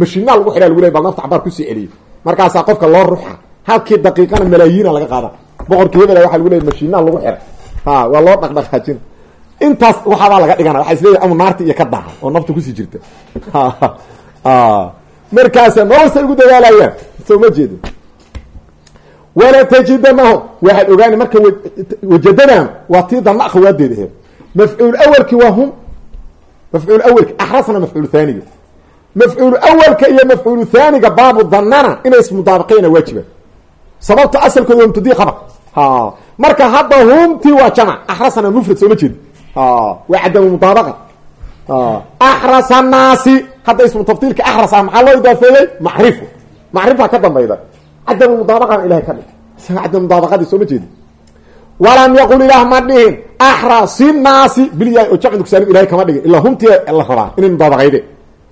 mashiinaa lagu xidhaa lagu leey bal nafta cabaar ku sii celiyay. Qofka loo ruxa halkii daqiiqana malaayiina laga qaada boqorkii hebela waxa lagu leeyay mashiinaa lagu xiray ha waa loo dhaqdhaqaajin intaas waxaabaa laga dhigana waxa isleeyahy ama naarta iyo ka daaha oo naftu ku sii jirta. Markaasa nolol say ugu dadaalayaan soo ma jeedo. Wala tajidanahu waxaad ogaani marka wajadadan waa tii danna mafcuul awalki waa hum mafcuul awalki axrasna mafcuul haaniga mafcuul awalka iyo mafcuul haaniga baabu danana inay ismudaabaqeyna waajiba sababta asalkooda waa khabar. ha marka hadda humtii waa jamac. Axrasna mufrad sooma jeedi waa cadamu mudaabaqa. Axras annaasi hadda ismu tafdiilka axras ah maxaa loo idaafeeyey? Macrifu macrifa ka dambayda. Cadamu mudaabaqana ilahay ka dhig isaga cadamu mudaabaqadii sooma jeedi walam yaqul ilaah ma dhihin. Axrasi naasi bilyahay oo jacdu kusaalim ilahay kama dhigin. Ilaa humtii la rabaa inay mudaabaqayde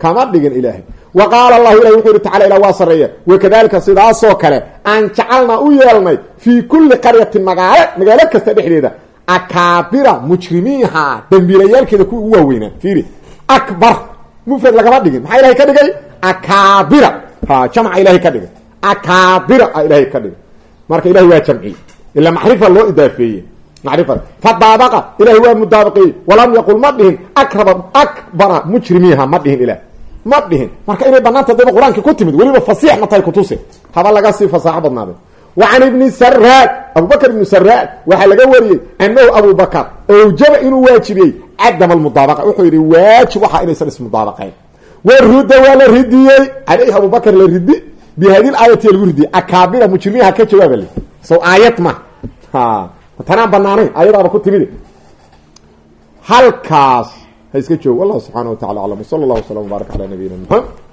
kama dhigin ilaahay wa qaala allahu ilahi wuxuu yihi tacala ilah waa sarreeya. Wakadalika sidaasoo kale aan jacalnaa u yeelnay fii kulli qaryatin magaalo magaalo kasta dhexdeeda akaabira mujrimiiha dambiilayaalkeeda kuwa ugu waaweynaa. Fiiri akbar mufrad lagama dhigin. Maxaa ilahay ka dhigay? Akaabira. Jamca ilahay ka dhigay. Akaabira a ilahay ka dhigay. Marka ilahay waa jamciye ila macrifa loo idaafeeye macrifa fadaabaqa ilahay waa mudaabaqeeyey walam yaqul ma dhihin. Akraba akbara ma dhihin ilah ma dhihin. Marka inay banaanta daba qur'aanka ku timid weliba fasiix ma tahay kutuse haba laga sii fasaaxo badnaaday wa can ibni saraad abubakr ibni saraad waxaa laga wariyey anahu abubakar owjaba inuu waajibiyey cadam almudaabaqa. Wuxuu yidhi waajib waxa inaysan ismudaabaqayn warudda waa la ridiyey caleyhi abubakar la ridi bihadii aayati lagu ridiyey akaabira mujrimiiha ka jawaaba le so aayad ma. Tanaan banaanayn ayadaaba ku timid. Halkaas ha iska joogo. Wallahu subxaana wa tacala aclam wsala allahu waslam wbaarak calaa nabiyina maxamed